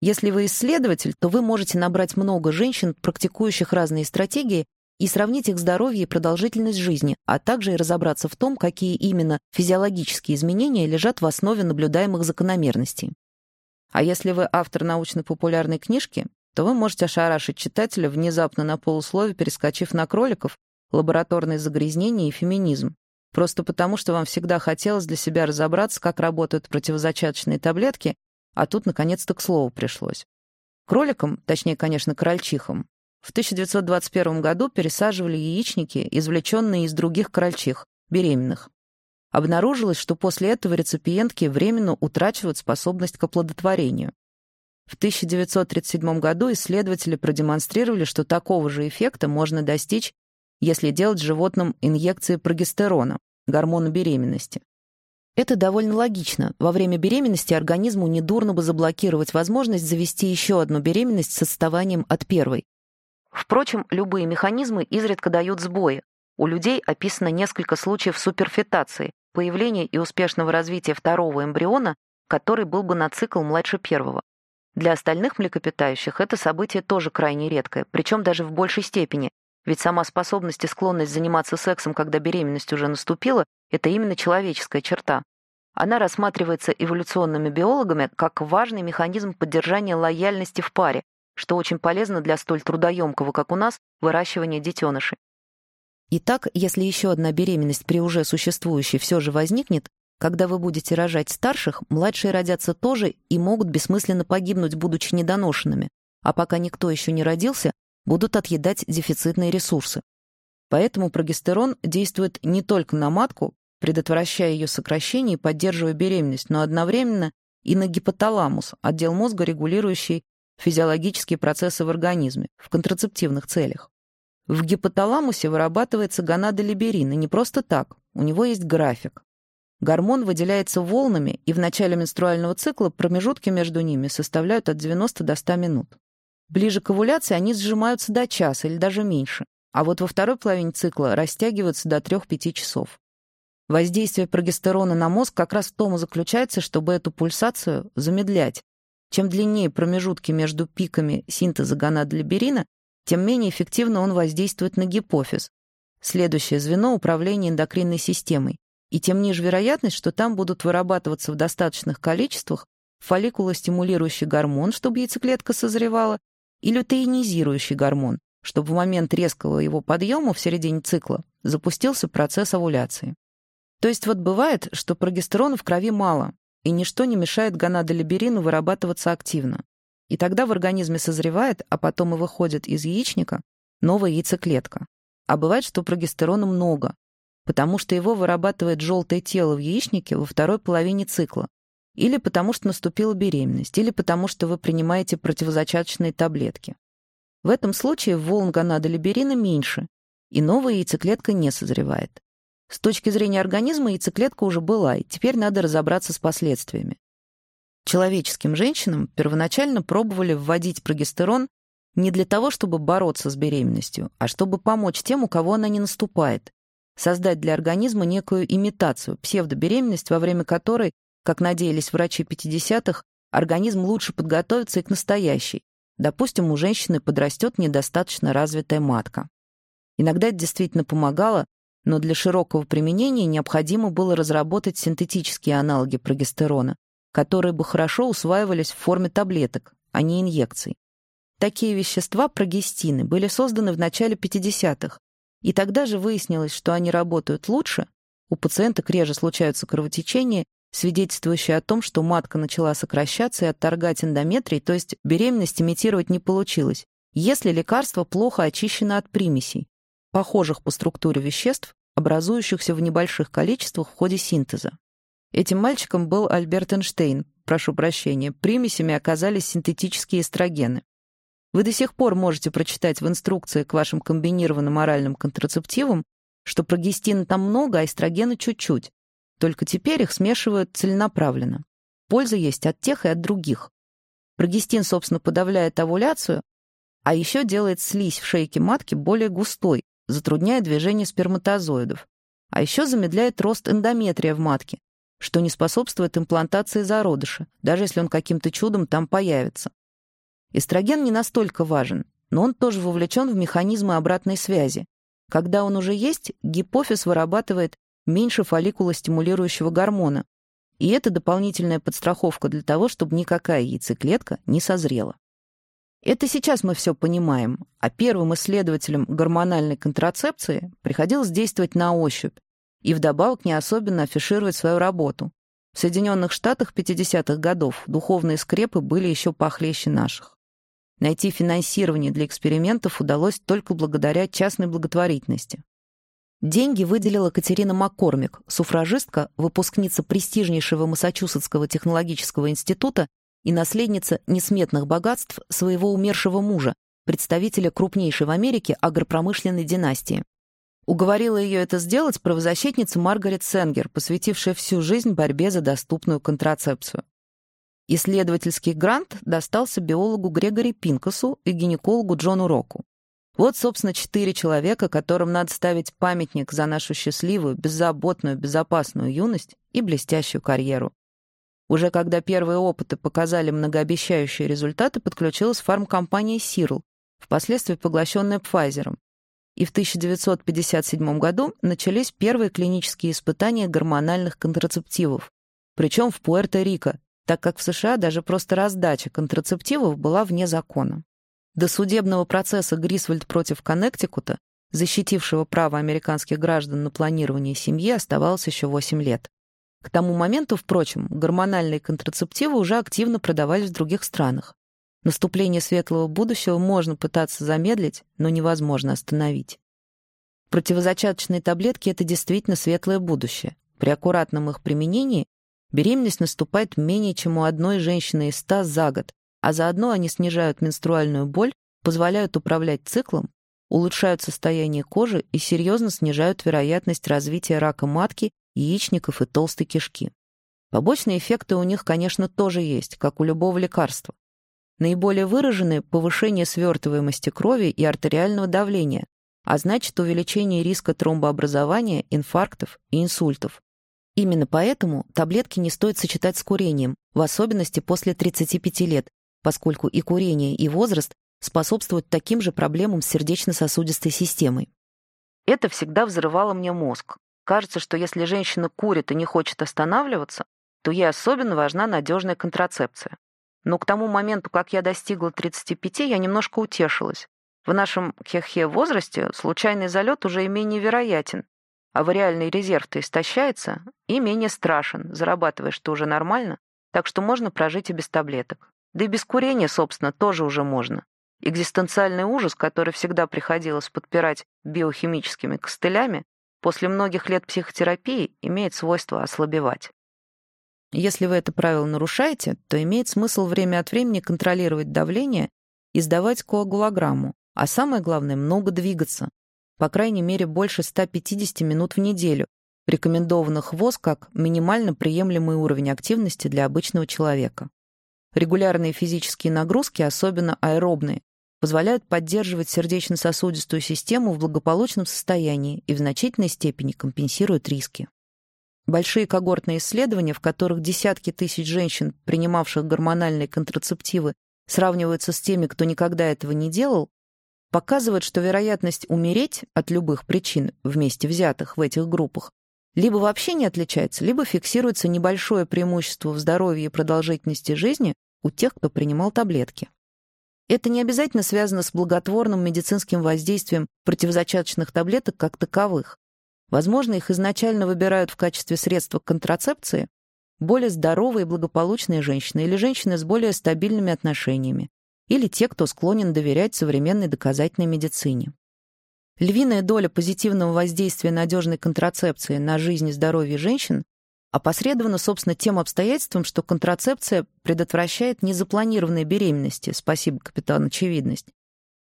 Если вы исследователь, то вы можете набрать много женщин, практикующих разные стратегии, и сравнить их здоровье и продолжительность жизни, а также и разобраться в том, какие именно физиологические изменения лежат в основе наблюдаемых закономерностей. А если вы автор научно-популярной книжки, то вы можете ошарашить читателя, внезапно на полуслове перескочив на кроликов, лабораторные загрязнения и феминизм. Просто потому, что вам всегда хотелось для себя разобраться, как работают противозачаточные таблетки а тут, наконец-то, к слову пришлось. Кроликам, точнее, конечно, крольчихам, в 1921 году пересаживали яичники, извлеченные из других крольчих, беременных. Обнаружилось, что после этого реципиентки временно утрачивают способность к оплодотворению. В 1937 году исследователи продемонстрировали, что такого же эффекта можно достичь, если делать животным инъекции прогестерона, гормона беременности. Это довольно логично. Во время беременности организму недурно бы заблокировать возможность завести еще одну беременность с отставанием от первой. Впрочем, любые механизмы изредка дают сбои. У людей описано несколько случаев суперфетации, появления и успешного развития второго эмбриона, который был бы на цикл младше первого. Для остальных млекопитающих это событие тоже крайне редкое, причем даже в большей степени, ведь сама способность и склонность заниматься сексом, когда беременность уже наступила, это именно человеческая черта. Она рассматривается эволюционными биологами как важный механизм поддержания лояльности в паре, что очень полезно для столь трудоемкого, как у нас, выращивания детенышей. Итак, если еще одна беременность при уже существующей все же возникнет, когда вы будете рожать старших, младшие родятся тоже и могут бессмысленно погибнуть, будучи недоношенными. А пока никто еще не родился, будут отъедать дефицитные ресурсы. Поэтому прогестерон действует не только на матку, предотвращая ее сокращение и поддерживая беременность, но одновременно и на гипоталамус, отдел мозга, регулирующий физиологические процессы в организме в контрацептивных целях. В гипоталамусе вырабатывается гонадолиберин, и не просто так, у него есть график. Гормон выделяется волнами, и в начале менструального цикла промежутки между ними составляют от 90 до 100 минут. Ближе к овуляции они сжимаются до часа или даже меньше, а вот во второй половине цикла растягиваются до 3-5 часов. Воздействие прогестерона на мозг как раз в том и заключается, чтобы эту пульсацию замедлять. Чем длиннее промежутки между пиками синтеза гонадолиберина, тем менее эффективно он воздействует на гипофиз, следующее звено управления эндокринной системой, и тем ниже вероятность, что там будут вырабатываться в достаточных количествах фолликулостимулирующий гормон, чтобы яйцеклетка созревала, и лютеинизирующий гормон, чтобы в момент резкого его подъема в середине цикла запустился процесс овуляции. То есть вот бывает, что прогестерона в крови мало, и ничто не мешает гонадолиберину вырабатываться активно. И тогда в организме созревает, а потом и выходит из яичника новая яйцеклетка. А бывает, что прогестерона много, потому что его вырабатывает желтое тело в яичнике во второй половине цикла, или потому что наступила беременность, или потому что вы принимаете противозачаточные таблетки. В этом случае волн гонадолиберина меньше, и новая яйцеклетка не созревает. С точки зрения организма яйцеклетка уже была, и теперь надо разобраться с последствиями. Человеческим женщинам первоначально пробовали вводить прогестерон не для того, чтобы бороться с беременностью, а чтобы помочь тем, у кого она не наступает, создать для организма некую имитацию, псевдобеременность, во время которой как надеялись врачи 50-х, организм лучше подготовится и к настоящей. Допустим, у женщины подрастет недостаточно развитая матка. Иногда это действительно помогало, но для широкого применения необходимо было разработать синтетические аналоги прогестерона, которые бы хорошо усваивались в форме таблеток, а не инъекций. Такие вещества, прогестины, были созданы в начале 50-х, и тогда же выяснилось, что они работают лучше, у пациенток реже случаются кровотечения свидетельствующее о том, что матка начала сокращаться и отторгать эндометрий, то есть беременность имитировать не получилось, если лекарство плохо очищено от примесей, похожих по структуре веществ, образующихся в небольших количествах в ходе синтеза. Этим мальчиком был Альберт Эйнштейн, прошу прощения, примесями оказались синтетические эстрогены. Вы до сих пор можете прочитать в инструкции к вашим комбинированным оральным контрацептивам, что прогестина там много, а эстрогена чуть-чуть. Только теперь их смешивают целенаправленно. Польза есть от тех и от других. Прогестин, собственно, подавляет овуляцию, а еще делает слизь в шейке матки более густой, затрудняя движение сперматозоидов. А еще замедляет рост эндометрия в матке, что не способствует имплантации зародыша, даже если он каким-то чудом там появится. Эстроген не настолько важен, но он тоже вовлечен в механизмы обратной связи. Когда он уже есть, гипофиз вырабатывает меньше фолликулостимулирующего гормона, и это дополнительная подстраховка для того, чтобы никакая яйцеклетка не созрела. Это сейчас мы все понимаем, а первым исследователям гормональной контрацепции приходилось действовать на ощупь и вдобавок не особенно афишировать свою работу. В Соединенных Штатах 50-х годов духовные скрепы были еще похлеще наших. Найти финансирование для экспериментов удалось только благодаря частной благотворительности. Деньги выделила Катерина Маккормик, суфражистка, выпускница престижнейшего Массачусетского технологического института и наследница несметных богатств своего умершего мужа, представителя крупнейшей в Америке агропромышленной династии. Уговорила ее это сделать правозащитница Маргарет Сенгер, посвятившая всю жизнь борьбе за доступную контрацепцию. Исследовательский грант достался биологу Грегори Пинкасу и гинекологу Джону Року. Вот, собственно, четыре человека, которым надо ставить памятник за нашу счастливую, беззаботную, безопасную юность и блестящую карьеру. Уже когда первые опыты показали многообещающие результаты, подключилась фармкомпания Сирл, впоследствии поглощенная Pfizer. И в 1957 году начались первые клинические испытания гормональных контрацептивов, причем в Пуэрто-Рико, так как в США даже просто раздача контрацептивов была вне закона. До судебного процесса Грисвольд против Коннектикута, защитившего право американских граждан на планирование семьи, оставалось еще 8 лет. К тому моменту, впрочем, гормональные контрацептивы уже активно продавались в других странах. Наступление светлого будущего можно пытаться замедлить, но невозможно остановить. Противозачаточные таблетки — это действительно светлое будущее. При аккуратном их применении беременность наступает менее чем у одной женщины из ста за год, а заодно они снижают менструальную боль, позволяют управлять циклом, улучшают состояние кожи и серьезно снижают вероятность развития рака матки, яичников и толстой кишки. Побочные эффекты у них, конечно, тоже есть, как у любого лекарства. Наиболее выражены повышение свертываемости крови и артериального давления, а значит увеличение риска тромбообразования, инфарктов и инсультов. Именно поэтому таблетки не стоит сочетать с курением, в особенности после 35 лет, поскольку и курение, и возраст способствуют таким же проблемам с сердечно-сосудистой системой. Это всегда взрывало мне мозг. Кажется, что если женщина курит и не хочет останавливаться, то ей особенно важна надежная контрацепция. Но к тому моменту, как я достигла 35, я немножко утешилась. В нашем хехе возрасте случайный залет уже и менее вероятен, а вариальный резерв-то истощается и менее страшен, зарабатываешь что уже нормально, так что можно прожить и без таблеток. Да и без курения, собственно, тоже уже можно. Экзистенциальный ужас, который всегда приходилось подпирать биохимическими костылями, после многих лет психотерапии имеет свойство ослабевать. Если вы это правило нарушаете, то имеет смысл время от времени контролировать давление и сдавать коагулограмму, а самое главное — много двигаться, по крайней мере больше 150 минут в неделю, рекомендованных ВОЗ как минимально приемлемый уровень активности для обычного человека. Регулярные физические нагрузки, особенно аэробные, позволяют поддерживать сердечно-сосудистую систему в благополучном состоянии и в значительной степени компенсируют риски. Большие когортные исследования, в которых десятки тысяч женщин, принимавших гормональные контрацептивы, сравниваются с теми, кто никогда этого не делал, показывают, что вероятность умереть от любых причин, вместе взятых в этих группах, либо вообще не отличается, либо фиксируется небольшое преимущество в здоровье и продолжительности жизни у тех, кто принимал таблетки. Это не обязательно связано с благотворным медицинским воздействием противозачаточных таблеток как таковых. Возможно, их изначально выбирают в качестве средства контрацепции более здоровые и благополучные женщины или женщины с более стабильными отношениями, или те, кто склонен доверять современной доказательной медицине. Львиная доля позитивного воздействия надежной контрацепции на жизнь и здоровье женщин опосредовано, собственно, тем обстоятельством, что контрацепция предотвращает незапланированные беременности, спасибо, капитан Очевидность,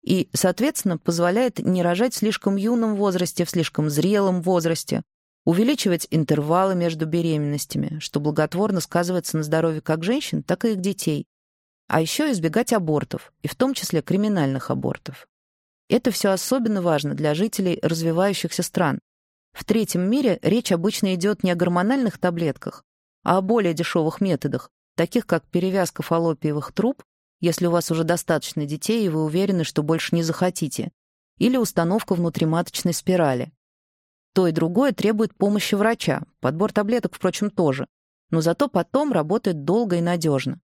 и, соответственно, позволяет не рожать в слишком юном возрасте, в слишком зрелом возрасте, увеличивать интервалы между беременностями, что благотворно сказывается на здоровье как женщин, так и их детей, а еще избегать абортов, и в том числе криминальных абортов. Это все особенно важно для жителей развивающихся стран. В третьем мире речь обычно идет не о гормональных таблетках, а о более дешевых методах, таких как перевязка фаллопиевых труб, если у вас уже достаточно детей и вы уверены, что больше не захотите, или установка внутриматочной спирали. То и другое требует помощи врача, подбор таблеток, впрочем, тоже, но зато потом работает долго и надежно.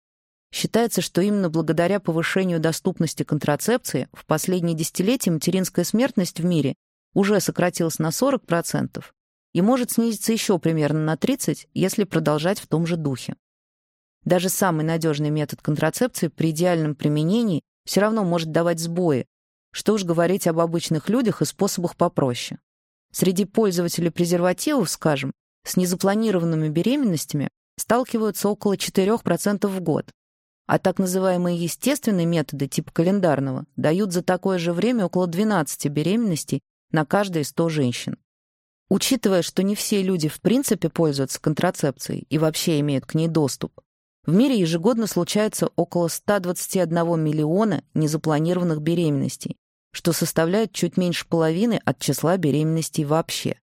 Считается, что именно благодаря повышению доступности контрацепции в последние десятилетия материнская смертность в мире уже сократилась на 40% и может снизиться еще примерно на 30%, если продолжать в том же духе. Даже самый надежный метод контрацепции при идеальном применении все равно может давать сбои, что уж говорить об обычных людях и способах попроще. Среди пользователей презервативов, скажем, с незапланированными беременностями сталкиваются около 4% в год, а так называемые естественные методы типа календарного дают за такое же время около 12 беременностей на каждые 100 женщин. Учитывая, что не все люди в принципе пользуются контрацепцией и вообще имеют к ней доступ, в мире ежегодно случается около 121 миллиона незапланированных беременностей, что составляет чуть меньше половины от числа беременностей вообще.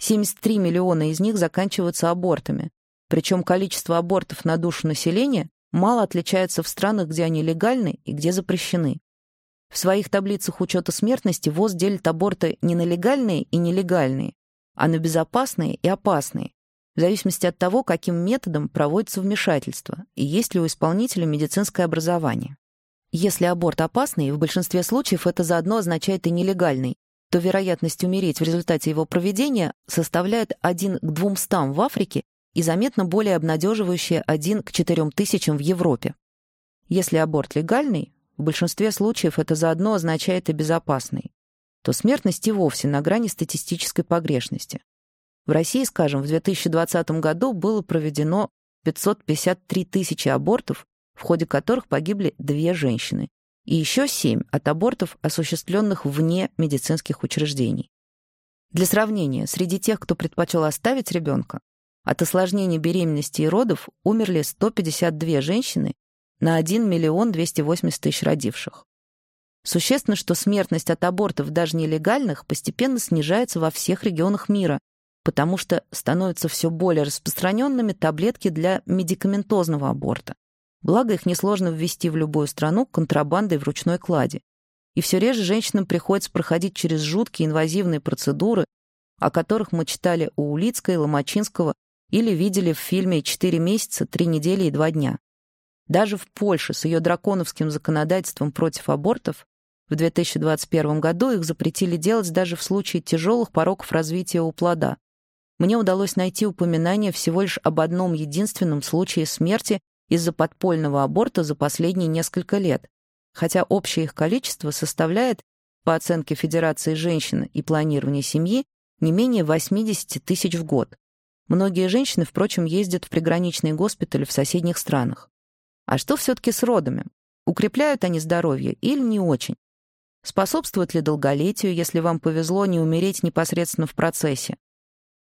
73 миллиона из них заканчиваются абортами, причем количество абортов на душу населения мало отличается в странах, где они легальны и где запрещены. В своих таблицах учета смертности ВОЗ делит аборты не на легальные и нелегальные, а на безопасные и опасные, в зависимости от того, каким методом проводится вмешательство и есть ли у исполнителя медицинское образование. Если аборт опасный, в большинстве случаев это заодно означает и нелегальный, то вероятность умереть в результате его проведения составляет 1 к 200 в Африке и заметно более обнадеживающая 1 к 4 тысячам в Европе. Если аборт легальный, в большинстве случаев это заодно означает и безопасный, то смертность и вовсе на грани статистической погрешности. В России, скажем, в 2020 году было проведено 553 тысячи абортов, в ходе которых погибли две женщины, и еще семь от абортов, осуществленных вне медицинских учреждений. Для сравнения, среди тех, кто предпочел оставить ребенка, от осложнений беременности и родов умерли 152 женщины на 1 миллион 280 тысяч родивших. Существенно, что смертность от абортов, даже нелегальных, постепенно снижается во всех регионах мира, потому что становятся все более распространенными таблетки для медикаментозного аборта. Благо, их несложно ввести в любую страну контрабандой в ручной кладе. И все реже женщинам приходится проходить через жуткие инвазивные процедуры, о которых мы читали у Улицкой, Ломачинского или видели в фильме «Четыре месяца, три недели и два дня». Даже в Польше с ее драконовским законодательством против абортов в 2021 году их запретили делать даже в случае тяжелых пороков развития у плода. Мне удалось найти упоминание всего лишь об одном единственном случае смерти из-за подпольного аборта за последние несколько лет, хотя общее их количество составляет, по оценке Федерации женщин и планирования семьи, не менее 80 тысяч в год. Многие женщины, впрочем, ездят в приграничные госпитали в соседних странах. А что все-таки с родами? Укрепляют они здоровье или не очень? Способствуют ли долголетию, если вам повезло не умереть непосредственно в процессе?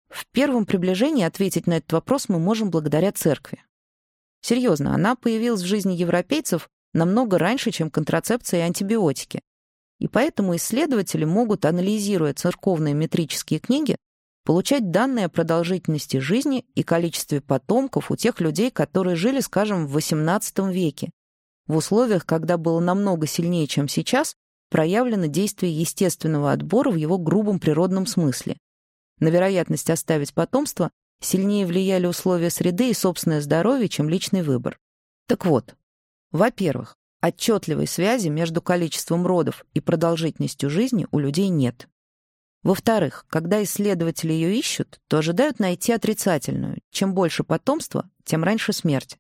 В первом приближении ответить на этот вопрос мы можем благодаря церкви. Серьезно, она появилась в жизни европейцев намного раньше, чем контрацепция и антибиотики. И поэтому исследователи могут, анализируя церковные метрические книги, получать данные о продолжительности жизни и количестве потомков у тех людей, которые жили, скажем, в XVIII веке, в условиях, когда было намного сильнее, чем сейчас, проявлено действие естественного отбора в его грубом природном смысле. На вероятность оставить потомство сильнее влияли условия среды и собственное здоровье, чем личный выбор. Так вот, во-первых, отчетливой связи между количеством родов и продолжительностью жизни у людей нет. Во-вторых, когда исследователи ее ищут, то ожидают найти отрицательную. Чем больше потомства, тем раньше смерть.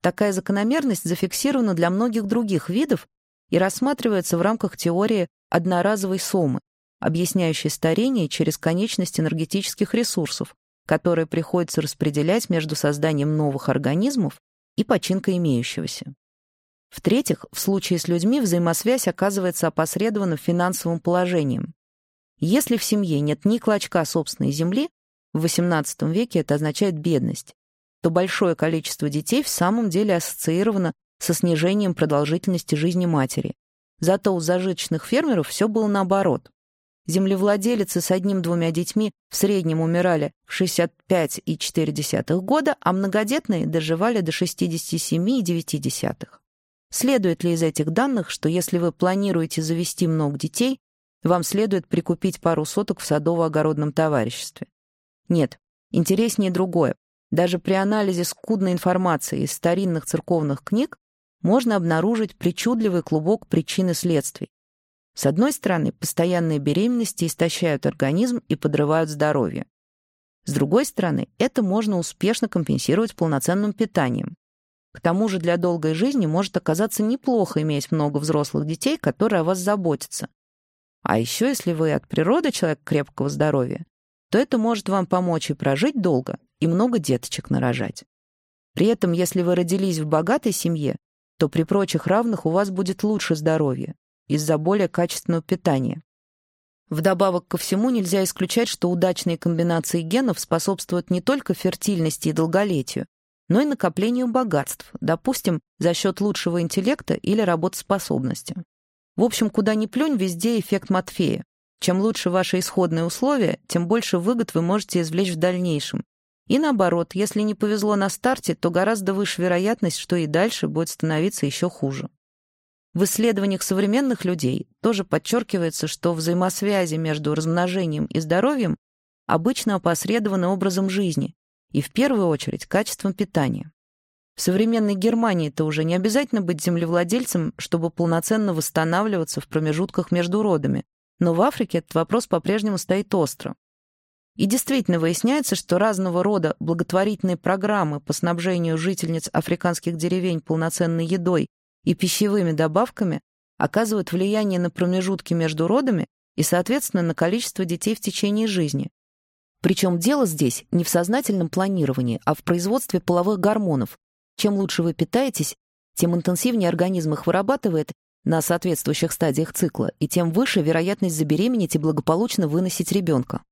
Такая закономерность зафиксирована для многих других видов и рассматривается в рамках теории одноразовой сомы, объясняющей старение через конечность энергетических ресурсов, которое приходится распределять между созданием новых организмов и починкой имеющегося. В-третьих, в случае с людьми взаимосвязь оказывается опосредована финансовым положением. Если в семье нет ни клочка собственной земли, в XVIII веке это означает бедность, то большое количество детей в самом деле ассоциировано со снижением продолжительности жизни матери. Зато у зажиточных фермеров все было наоборот. Землевладелицы с одним-двумя детьми в среднем умирали в 65,4 года, а многодетные доживали до 67,9. Следует ли из этих данных, что если вы планируете завести много детей, вам следует прикупить пару соток в садово-огородном товариществе? Нет, интереснее другое. Даже при анализе скудной информации из старинных церковных книг можно обнаружить причудливый клубок причин и следствий. С одной стороны, постоянные беременности истощают организм и подрывают здоровье. С другой стороны, это можно успешно компенсировать полноценным питанием. К тому же для долгой жизни может оказаться неплохо иметь много взрослых детей, которые о вас заботятся. А еще, если вы от природы человек крепкого здоровья, то это может вам помочь и прожить долго, и много деточек нарожать. При этом, если вы родились в богатой семье, то при прочих равных у вас будет лучше здоровье из-за более качественного питания. Вдобавок ко всему нельзя исключать, что удачные комбинации генов способствуют не только фертильности и долголетию, но и накоплению богатств, допустим, за счет лучшего интеллекта или работоспособности. В общем, куда ни плюнь, везде эффект Матфея. Чем лучше ваши исходные условия, тем больше выгод вы можете извлечь в дальнейшем. И наоборот, если не повезло на старте, то гораздо выше вероятность, что и дальше будет становиться еще хуже. В исследованиях современных людей тоже подчеркивается, что взаимосвязи между размножением и здоровьем обычно опосредованы образом жизни и, в первую очередь, качеством питания. В современной Германии это уже не обязательно быть землевладельцем, чтобы полноценно восстанавливаться в промежутках между родами, но в Африке этот вопрос по-прежнему стоит остро. И действительно выясняется, что разного рода благотворительные программы по снабжению жительниц африканских деревень полноценной едой и пищевыми добавками оказывают влияние на промежутки между родами и, соответственно, на количество детей в течение жизни. Причем дело здесь не в сознательном планировании, а в производстве половых гормонов. Чем лучше вы питаетесь, тем интенсивнее организм их вырабатывает на соответствующих стадиях цикла, и тем выше вероятность забеременеть и благополучно выносить ребенка.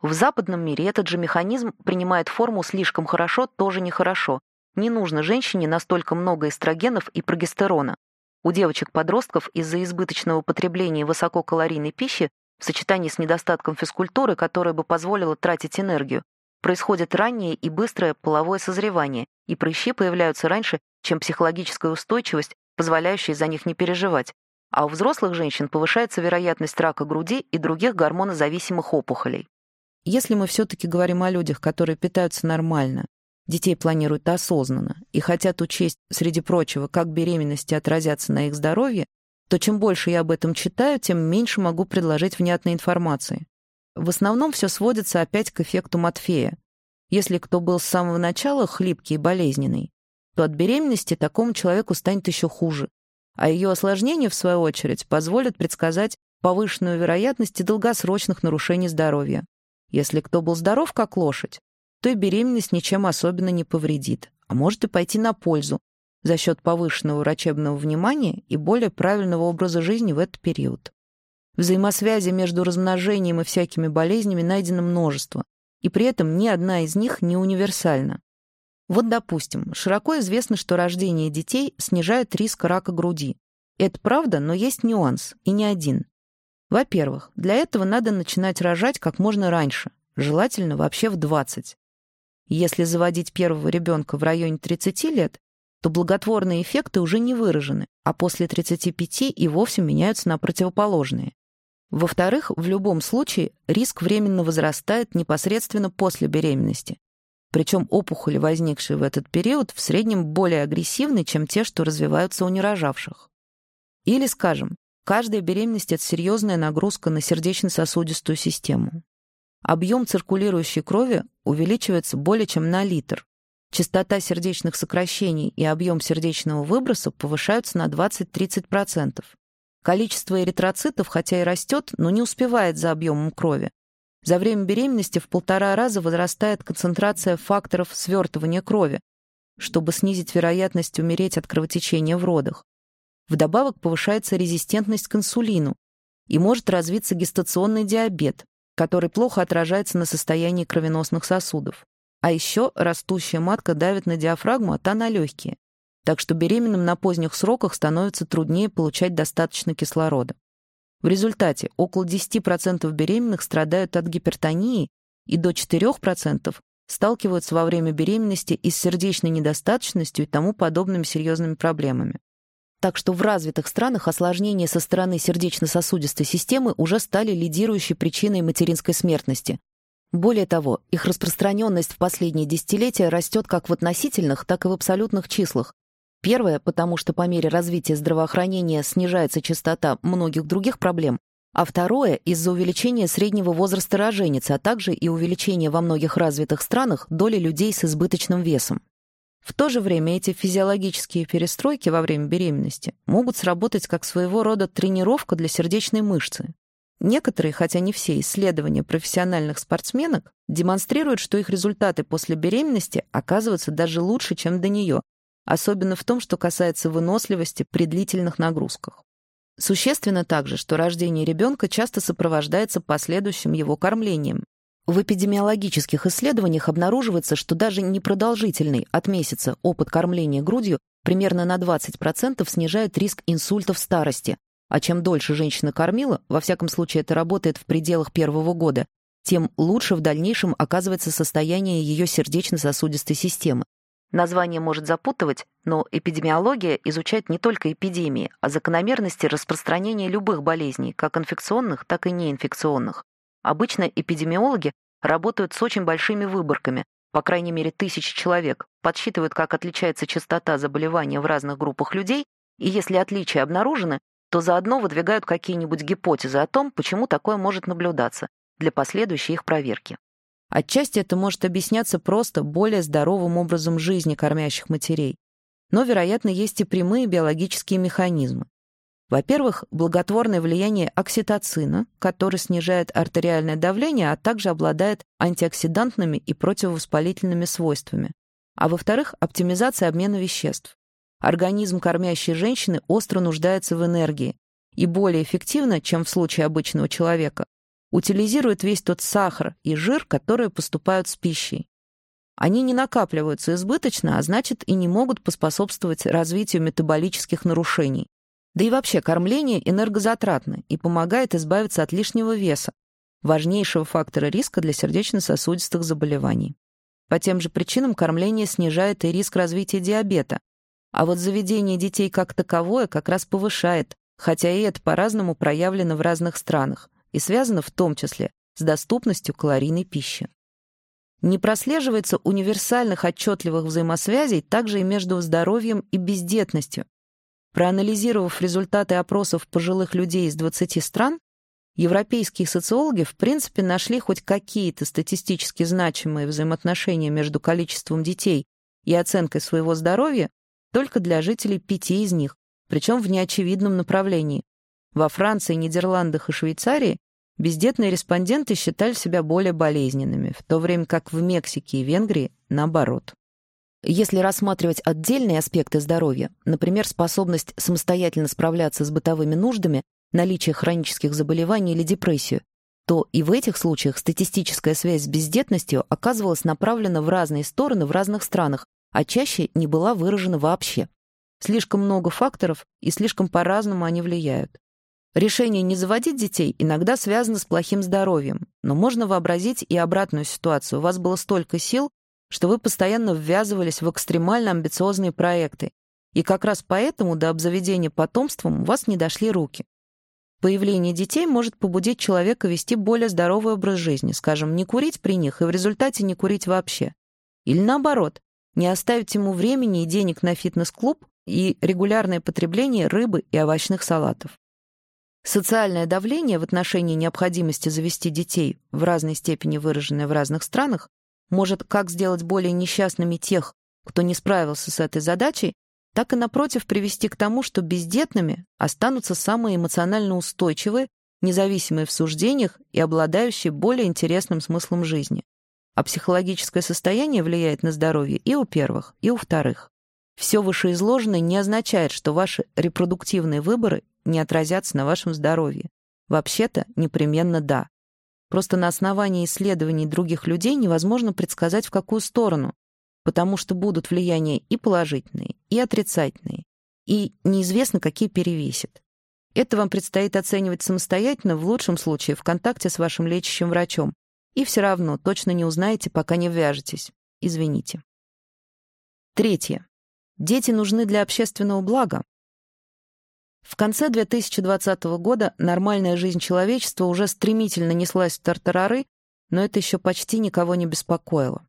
В западном мире этот же механизм принимает форму слишком хорошо, тоже нехорошо, не нужно женщине настолько много эстрогенов и прогестерона. У девочек-подростков из-за избыточного потребления высококалорийной пищи в сочетании с недостатком физкультуры, которая бы позволила тратить энергию, происходит раннее и быстрое половое созревание, и прыщи появляются раньше, чем психологическая устойчивость, позволяющая за них не переживать. А у взрослых женщин повышается вероятность рака груди и других гормонозависимых опухолей. Если мы все-таки говорим о людях, которые питаются нормально, Детей планируют осознанно и хотят учесть, среди прочего, как беременности отразятся на их здоровье, то чем больше я об этом читаю, тем меньше могу предложить внятной информации. В основном все сводится опять к эффекту Матфея. Если кто был с самого начала хлипкий и болезненный, то от беременности такому человеку станет еще хуже. А ее осложнения, в свою очередь, позволят предсказать повышенную вероятность и долгосрочных нарушений здоровья. Если кто был здоров, как лошадь, то и беременность ничем особенно не повредит, а может и пойти на пользу за счет повышенного врачебного внимания и более правильного образа жизни в этот период. Взаимосвязи между размножением и всякими болезнями найдено множество, и при этом ни одна из них не универсальна. Вот, допустим, широко известно, что рождение детей снижает риск рака груди. Это правда, но есть нюанс, и не один. Во-первых, для этого надо начинать рожать как можно раньше, желательно вообще в 20. Если заводить первого ребенка в районе 30 лет, то благотворные эффекты уже не выражены, а после 35 и вовсе меняются на противоположные. Во-вторых, в любом случае риск временно возрастает непосредственно после беременности. Причем опухоли, возникшие в этот период, в среднем более агрессивны, чем те, что развиваются у нерожавших. Или, скажем, каждая беременность — это серьезная нагрузка на сердечно-сосудистую систему. Объем циркулирующей крови увеличивается более чем на литр. Частота сердечных сокращений и объем сердечного выброса повышаются на 20-30%. Количество эритроцитов, хотя и растет, но не успевает за объемом крови. За время беременности в полтора раза возрастает концентрация факторов свертывания крови, чтобы снизить вероятность умереть от кровотечения в родах. Вдобавок повышается резистентность к инсулину и может развиться гестационный диабет, который плохо отражается на состоянии кровеносных сосудов. А еще растущая матка давит на диафрагму, а та на легкие. Так что беременным на поздних сроках становится труднее получать достаточно кислорода. В результате около 10% беременных страдают от гипертонии и до 4% сталкиваются во время беременности и с сердечной недостаточностью и тому подобными серьезными проблемами. Так что в развитых странах осложнения со стороны сердечно-сосудистой системы уже стали лидирующей причиной материнской смертности. Более того, их распространенность в последние десятилетия растет как в относительных, так и в абсолютных числах, Первое, потому что по мере развития здравоохранения снижается частота многих других проблем, а второе — из-за увеличения среднего возраста роженицы, а также и увеличения во многих развитых странах доли людей с избыточным весом. В то же время эти физиологические перестройки во время беременности могут сработать как своего рода тренировка для сердечной мышцы. Некоторые, хотя не все, исследования профессиональных спортсменок демонстрируют, что их результаты после беременности оказываются даже лучше, чем до нее, особенно в том, что касается выносливости при длительных нагрузках. Существенно также, что рождение ребенка часто сопровождается последующим его кормлением. В эпидемиологических исследованиях обнаруживается, что даже непродолжительный от месяца опыт кормления грудью примерно на 20% снижает риск инсульта в старости, а чем дольше женщина кормила, во всяком случае это работает в пределах первого года, тем лучше в дальнейшем оказывается состояние ее сердечно-сосудистой системы. Название может запутывать, но эпидемиология изучает не только эпидемии, а закономерности распространения любых болезней, как инфекционных, так и неинфекционных. Обычно эпидемиологи работают с очень большими выборками, по крайней мере тысячи человек, подсчитывают, как отличается частота заболевания в разных группах людей, и если отличия обнаружены, то заодно выдвигают какие-нибудь гипотезы о том, почему такое может наблюдаться, для последующей их проверки. Отчасти это может объясняться просто более здоровым образом жизни кормящих матерей. Но, вероятно, есть и прямые биологические механизмы. Во-первых, благотворное влияние окситоцина, который снижает артериальное давление, а также обладает антиоксидантными и противовоспалительными свойствами. А во-вторых, оптимизация обмена веществ. Организм кормящей женщины остро нуждается в энергии, и более эффективно, чем в случае обычного человека, утилизируют весь тот сахар и жир, которые поступают с пищей. Они не накапливаются избыточно, а значит и не могут поспособствовать развитию метаболических нарушений. Да и вообще кормление энергозатратно и помогает избавиться от лишнего веса, важнейшего фактора риска для сердечно-сосудистых заболеваний. По тем же причинам кормление снижает и риск развития диабета, а вот заведение детей как таковое как раз повышает, хотя и это по-разному проявлено в разных странах и связано в том числе с доступностью калорийной пищи. Не прослеживается универсальных отчетливых взаимосвязей также и между здоровьем и бездетностью. Проанализировав результаты опросов пожилых людей из 20 стран, европейские социологи в принципе нашли хоть какие-то статистически значимые взаимоотношения между количеством детей и оценкой своего здоровья только для жителей пяти из них, причем в неочевидном направлении. Во Франции, Нидерландах и Швейцарии бездетные респонденты считали себя более болезненными, в то время как в Мексике и Венгрии наоборот. Если рассматривать отдельные аспекты здоровья, например, способность самостоятельно справляться с бытовыми нуждами, наличие хронических заболеваний или депрессию, то и в этих случаях статистическая связь с бездетностью оказывалась направлена в разные стороны в разных странах, а чаще не была выражена вообще. Слишком много факторов, и слишком по-разному они влияют. Решение не заводить детей иногда связано с плохим здоровьем, но можно вообразить и обратную ситуацию. У вас было столько сил, что вы постоянно ввязывались в экстремально амбициозные проекты, и как раз поэтому до обзаведения потомством у вас не дошли руки. Появление детей может побудить человека вести более здоровый образ жизни, скажем, не курить при них и в результате не курить вообще. Или наоборот, не оставить ему времени и денег на фитнес-клуб и регулярное потребление рыбы и овощных салатов. Социальное давление в отношении необходимости завести детей, в разной степени выраженное в разных странах, может как сделать более несчастными тех, кто не справился с этой задачей, так и, напротив, привести к тому, что бездетными останутся самые эмоционально устойчивые независимые в суждениях и обладающие более интересным смыслом жизни. А психологическое состояние влияет на здоровье и у первых, и у вторых. Все вышеизложенное не означает, что ваши репродуктивные выборы не отразятся на вашем здоровье. Вообще-то, непременно да. Просто на основании исследований других людей невозможно предсказать, в какую сторону, потому что будут влияния и положительные, и отрицательные, и неизвестно, какие перевесят. Это вам предстоит оценивать самостоятельно, в лучшем случае в контакте с вашим лечащим врачом. И все равно точно не узнаете, пока не вяжетесь. Извините. Третье. Дети нужны для общественного блага. В конце 2020 года нормальная жизнь человечества уже стремительно неслась в тартарары, но это еще почти никого не беспокоило.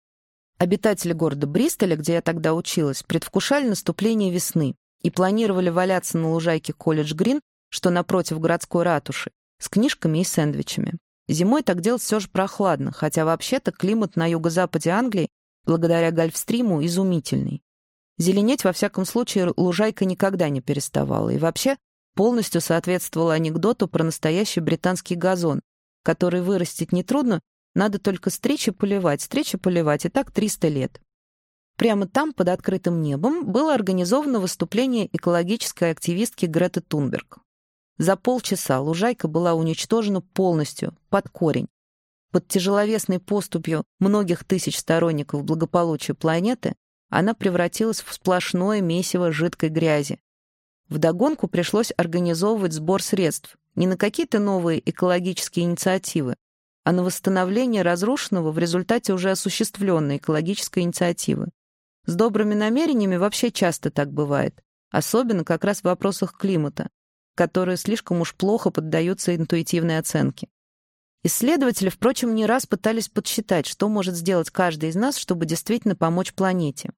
Обитатели города Бристоля, где я тогда училась, предвкушали наступление весны и планировали валяться на лужайке колледж Грин что напротив городской ратуши, с книжками и сэндвичами. Зимой так делать все же прохладно, хотя вообще-то климат на юго-западе Англии, благодаря Гольфстриму, изумительный. Зеленеть, во всяком случае, лужайка никогда не переставала, и вообще полностью соответствовала анекдоту про настоящий британский газон, который вырастить нетрудно, надо только стричь и поливать, стричь и поливать, и так 300 лет. Прямо там, под открытым небом, было организовано выступление экологической активистки Греты Тунберг. За полчаса лужайка была уничтожена полностью, под корень. Под тяжеловесной поступью многих тысяч сторонников благополучия планеты она превратилась в сплошное месиво жидкой грязи. Вдогонку пришлось организовывать сбор средств не на какие-то новые экологические инициативы, а на восстановление разрушенного в результате уже осуществленной экологической инициативы. С добрыми намерениями вообще часто так бывает, особенно как раз в вопросах климата которые слишком уж плохо поддаются интуитивной оценке. Исследователи, впрочем, не раз пытались подсчитать, что может сделать каждый из нас, чтобы действительно помочь планете.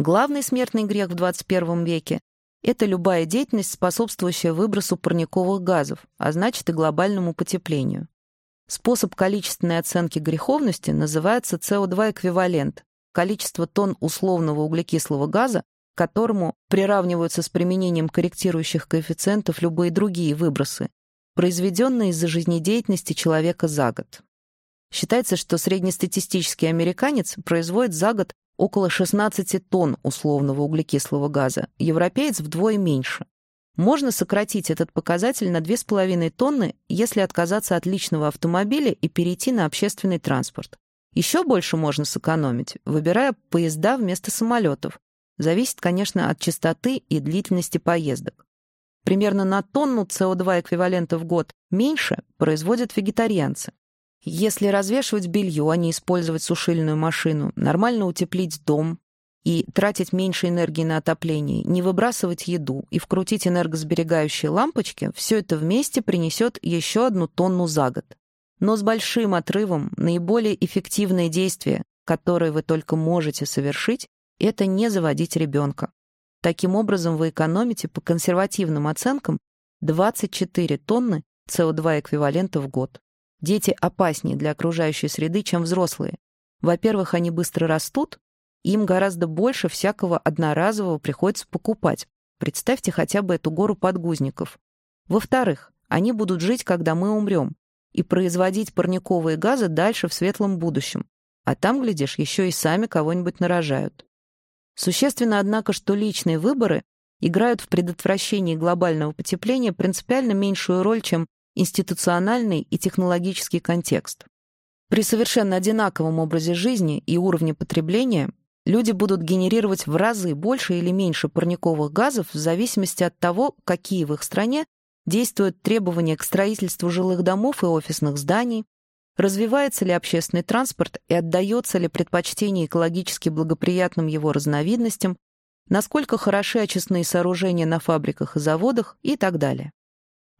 Главный смертный грех в 21 веке — это любая деятельность, способствующая выбросу парниковых газов, а значит и глобальному потеплению. Способ количественной оценки греховности называется СО2-эквивалент, количество тонн условного углекислого газа, которому приравниваются с применением корректирующих коэффициентов любые другие выбросы, произведенные из-за жизнедеятельности человека за год. Считается, что среднестатистический американец производит за год около 16 тонн условного углекислого газа, европеец вдвое меньше. Можно сократить этот показатель на 2,5 тонны, если отказаться от личного автомобиля и перейти на общественный транспорт. Еще больше можно сэкономить, выбирая поезда вместо самолетов, Зависит, конечно, от частоты и длительности поездок. Примерно на тонну СО2 эквивалента в год меньше производят вегетарианцы. Если развешивать белье, а не использовать сушильную машину, нормально утеплить дом и тратить меньше энергии на отопление, не выбрасывать еду и вкрутить энергосберегающие лампочки, все это вместе принесет еще одну тонну за год. Но с большим отрывом наиболее эффективное действие, которое вы только можете совершить, это не заводить ребенка. Таким образом, вы экономите по консервативным оценкам 24 тонны СО2 эквивалента в год. Дети опаснее для окружающей среды, чем взрослые. Во-первых, они быстро растут, им гораздо больше всякого одноразового приходится покупать. Представьте хотя бы эту гору подгузников. Во-вторых, они будут жить, когда мы умрем, и производить парниковые газы дальше в светлом будущем. А там, глядишь, еще и сами кого-нибудь нарожают. Существенно, однако, что личные выборы играют в предотвращении глобального потепления принципиально меньшую роль, чем институциональный и технологический контекст. При совершенно одинаковом образе жизни и уровне потребления люди будут генерировать в разы больше или меньше парниковых газов в зависимости от того, какие в их стране действуют требования к строительству жилых домов и офисных зданий, развивается ли общественный транспорт и отдается ли предпочтение экологически благоприятным его разновидностям, насколько хороши очистные сооружения на фабриках и заводах и так далее.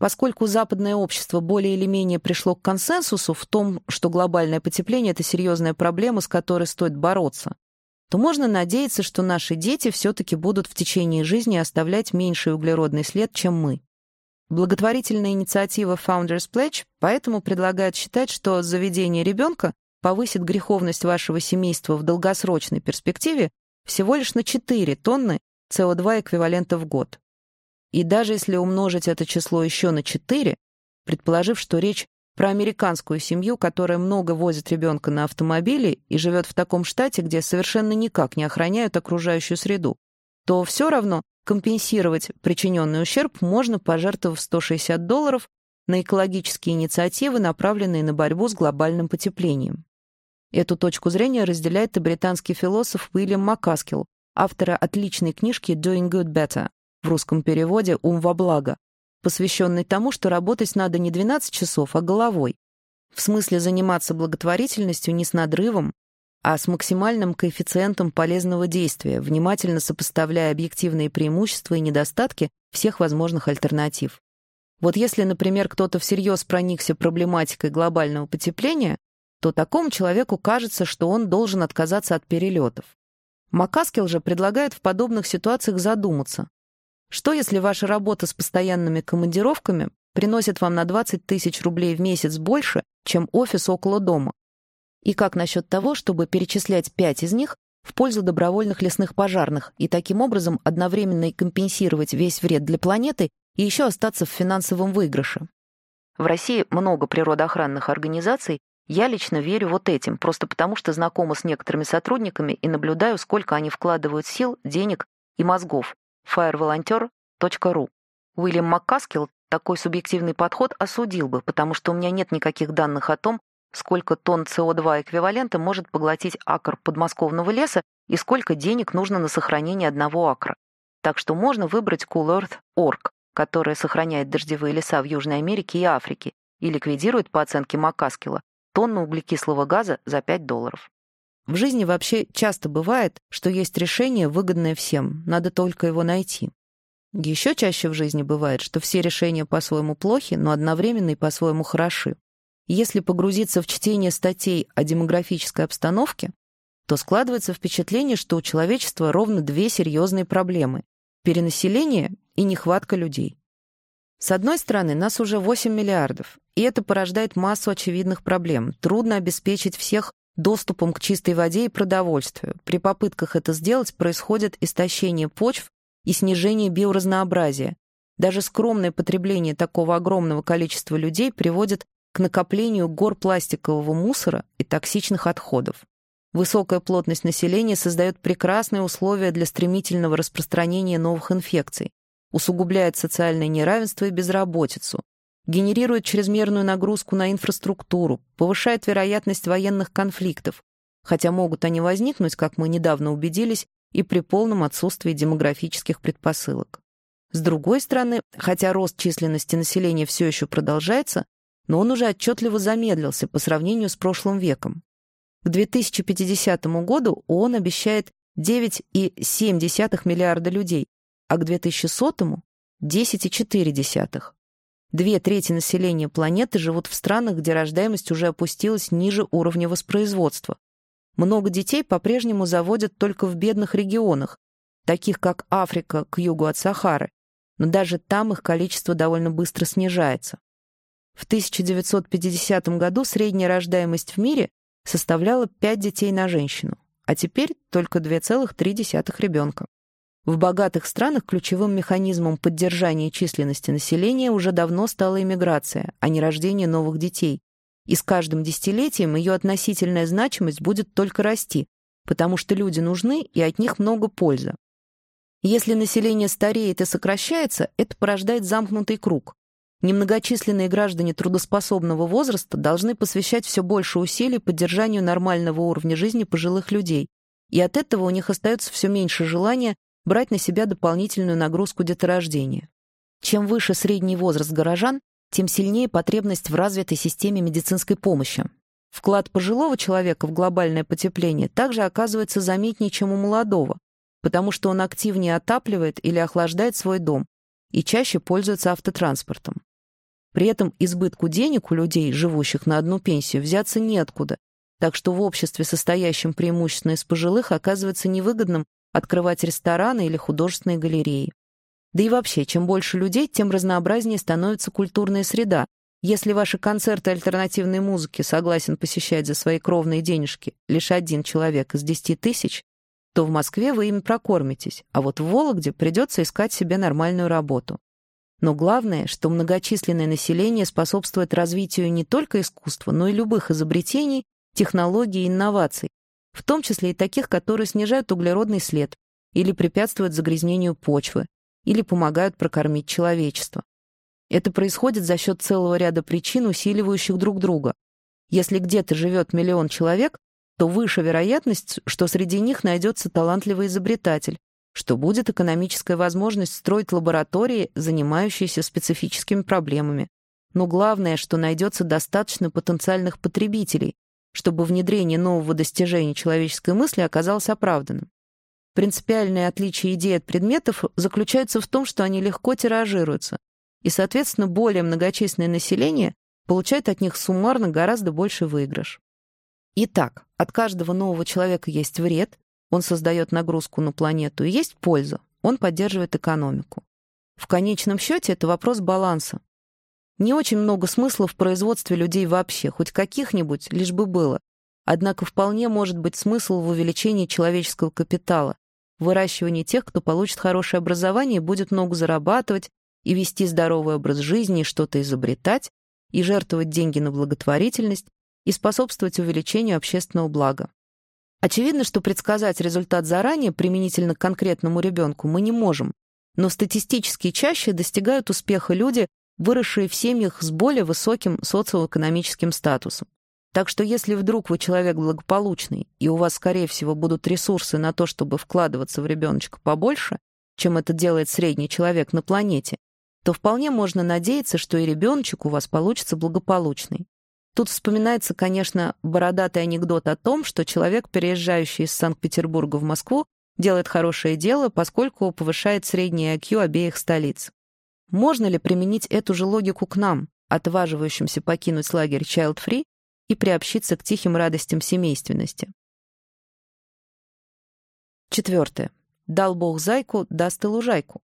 Поскольку западное общество более или менее пришло к консенсусу в том, что глобальное потепление — это серьезная проблема, с которой стоит бороться, то можно надеяться, что наши дети все-таки будут в течение жизни оставлять меньший углеродный след, чем мы. Благотворительная инициатива Founders Pledge поэтому предлагает считать, что заведение ребенка повысит греховность вашего семейства в долгосрочной перспективе всего лишь на 4 тонны СО2 эквивалента в год. И даже если умножить это число еще на 4, предположив, что речь про американскую семью, которая много возит ребенка на автомобиле и живет в таком штате, где совершенно никак не охраняют окружающую среду, то все равно компенсировать причиненный ущерб можно, пожертвовав 160 долларов на экологические инициативы, направленные на борьбу с глобальным потеплением. Эту точку зрения разделяет и британский философ Уильям Макаскил, автора отличной книжки «Doing Good Better» в русском переводе «Ум во благо», посвященной тому, что работать надо не 12 часов, а головой. В смысле заниматься благотворительностью не с надрывом, а с максимальным коэффициентом полезного действия, внимательно сопоставляя объективные преимущества и недостатки всех возможных альтернатив. Вот если, например, кто-то всерьез проникся проблематикой глобального потепления, то такому человеку кажется, что он должен отказаться от перелетов. Макаскил же предлагает в подобных ситуациях задуматься. Что, если ваша работа с постоянными командировками приносит вам на 20 тысяч рублей в месяц больше, чем офис около дома? И как насчет того, чтобы перечислять пять из них в пользу добровольных лесных пожарных и таким образом одновременно и компенсировать весь вред для планеты и еще остаться в финансовом выигрыше? В России много природоохранных организаций, я лично верю вот этим, просто потому что знакома с некоторыми сотрудниками и наблюдаю, сколько они вкладывают сил, денег и мозгов. firevolunteer.ru Уильям Маккаскилл такой субъективный подход осудил бы, потому что у меня нет никаких данных о том, сколько тонн СО2 эквивалента может поглотить акр подмосковного леса и сколько денег нужно на сохранение одного акра. Так что можно выбрать CoolEarth.org, которая сохраняет дождевые леса в Южной Америке и Африке и ликвидирует, по оценке Маккаскила, тонну углекислого газа за 5 долларов. В жизни вообще часто бывает, что есть решение, выгодное всем, надо только его найти. Еще чаще в жизни бывает, что все решения по-своему плохи, но одновременно и по-своему хороши. Если погрузиться в чтение статей о демографической обстановке, то складывается впечатление, что у человечества ровно две серьезные проблемы – перенаселение и нехватка людей. С одной стороны, нас уже 8 миллиардов, и это порождает массу очевидных проблем. Трудно обеспечить всех доступом к чистой воде и продовольствию. При попытках это сделать происходит истощение почв и снижение биоразнообразия. Даже скромное потребление такого огромного количества людей приводит к накоплению гор пластикового мусора и токсичных отходов. Высокая плотность населения создает прекрасные условия для стремительного распространения новых инфекций усугубляет социальное неравенство и безработицу, генерирует чрезмерную нагрузку на инфраструктуру, повышает вероятность военных конфликтов, хотя могут они возникнуть, как мы недавно убедились, и при полном отсутствии демографических предпосылок. С другой стороны, хотя рост численности населения все еще продолжается, но он уже отчетливо замедлился по сравнению с прошлым веком. К 2050 году ООН обещает 9,7 миллиарда людей, а к 2100-му — 10,4. Две трети населения планеты живут в странах, где рождаемость уже опустилась ниже уровня воспроизводства. Много детей по-прежнему заводят только в бедных регионах, таких как Африка к югу от Сахары, но даже там их количество довольно быстро снижается. В 1950 году средняя рождаемость в мире составляла 5 детей на женщину, а теперь только 2,3 ребенка. В богатых странах ключевым механизмом поддержания численности населения уже давно стала иммиграция, а не рождение новых детей. И с каждым десятилетием ее относительная значимость будет только расти, потому что люди нужны и от них много пользы. Если население стареет и сокращается, это порождает замкнутый круг. Немногочисленные граждане трудоспособного возраста должны посвящать все больше усилий поддержанию нормального уровня жизни пожилых людей, и от этого у них остается все меньше желания брать на себя дополнительную нагрузку деторождения. Чем выше средний возраст горожан, тем сильнее потребность в развитой системе медицинской помощи. Вклад пожилого человека в глобальное потепление также оказывается заметнее, чем у молодого, потому что он активнее отапливает или охлаждает свой дом и чаще пользуется автотранспортом. При этом избытку денег у людей, живущих на одну пенсию, взяться неоткуда, так что в обществе, состоящем преимущественно из пожилых, оказывается невыгодным открывать рестораны или художественные галереи. Да и вообще, чем больше людей, тем разнообразнее становится культурная среда. Если ваши концерты альтернативной музыки согласен посещать за свои кровные денежки лишь один человек из десяти тысяч, то в Москве вы ими прокормитесь, а вот в Вологде придется искать себе нормальную работу. Но главное, что многочисленное население способствует развитию не только искусства, но и любых изобретений, технологий и инноваций, в том числе и таких, которые снижают углеродный след или препятствуют загрязнению почвы, или помогают прокормить человечество. Это происходит за счет целого ряда причин, усиливающих друг друга. Если где-то живет миллион человек, то выше вероятность, что среди них найдется талантливый изобретатель, что будет экономическая возможность строить лаборатории, занимающиеся специфическими проблемами. Но главное, что найдется достаточно потенциальных потребителей, чтобы внедрение нового достижения человеческой мысли оказалось оправданным. Принципиальное отличие идей от предметов заключается в том, что они легко тиражируются, и, соответственно, более многочисленное население получает от них суммарно гораздо больше выигрыш. Итак, от каждого нового человека есть вред, он создает нагрузку на планету, и есть польза, он поддерживает экономику. В конечном счете это вопрос баланса. Не очень много смысла в производстве людей вообще, хоть каких-нибудь, лишь бы было. Однако вполне может быть смысл в увеличении человеческого капитала, выращивании тех, кто получит хорошее образование и будет много зарабатывать, и вести здоровый образ жизни, и что-то изобретать, и жертвовать деньги на благотворительность, и способствовать увеличению общественного блага. Очевидно, что предсказать результат заранее применительно к конкретному ребенку мы не можем, но статистически чаще достигают успеха люди, выросшие в семьях с более высоким социоэкономическим статусом. Так что если вдруг вы человек благополучный, и у вас, скорее всего, будут ресурсы на то, чтобы вкладываться в ребеночка побольше, чем это делает средний человек на планете, то вполне можно надеяться, что и ребеночек у вас получится благополучный. Тут вспоминается, конечно, бородатый анекдот о том, что человек, переезжающий из Санкт-Петербурга в Москву, делает хорошее дело, поскольку повышает средний IQ обеих столиц. Можно ли применить эту же логику к нам, отваживающимся покинуть лагерь Child Free и приобщиться к тихим радостям семейственности? Четвертое. Дал Бог зайку, даст и лужайку.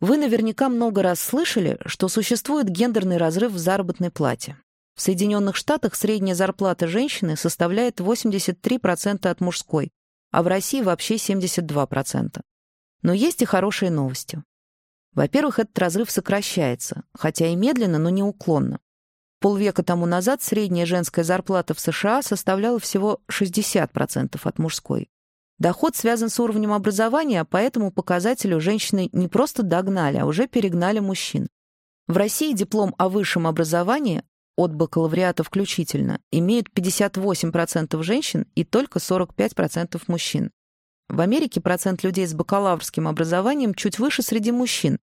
Вы наверняка много раз слышали, что существует гендерный разрыв в заработной плате. В Соединенных Штатах средняя зарплата женщины составляет 83% от мужской, а в России вообще 72%. Но есть и хорошие новости. Во-первых, этот разрыв сокращается, хотя и медленно, но неуклонно. Полвека тому назад средняя женская зарплата в США составляла всего 60% от мужской. Доход связан с уровнем образования, а по этому показателю женщины не просто догнали, а уже перегнали мужчин. В России диплом о высшем образовании от бакалавриата включительно, имеют 58% женщин и только 45% мужчин. В Америке процент людей с бакалаврским образованием чуть выше среди мужчин,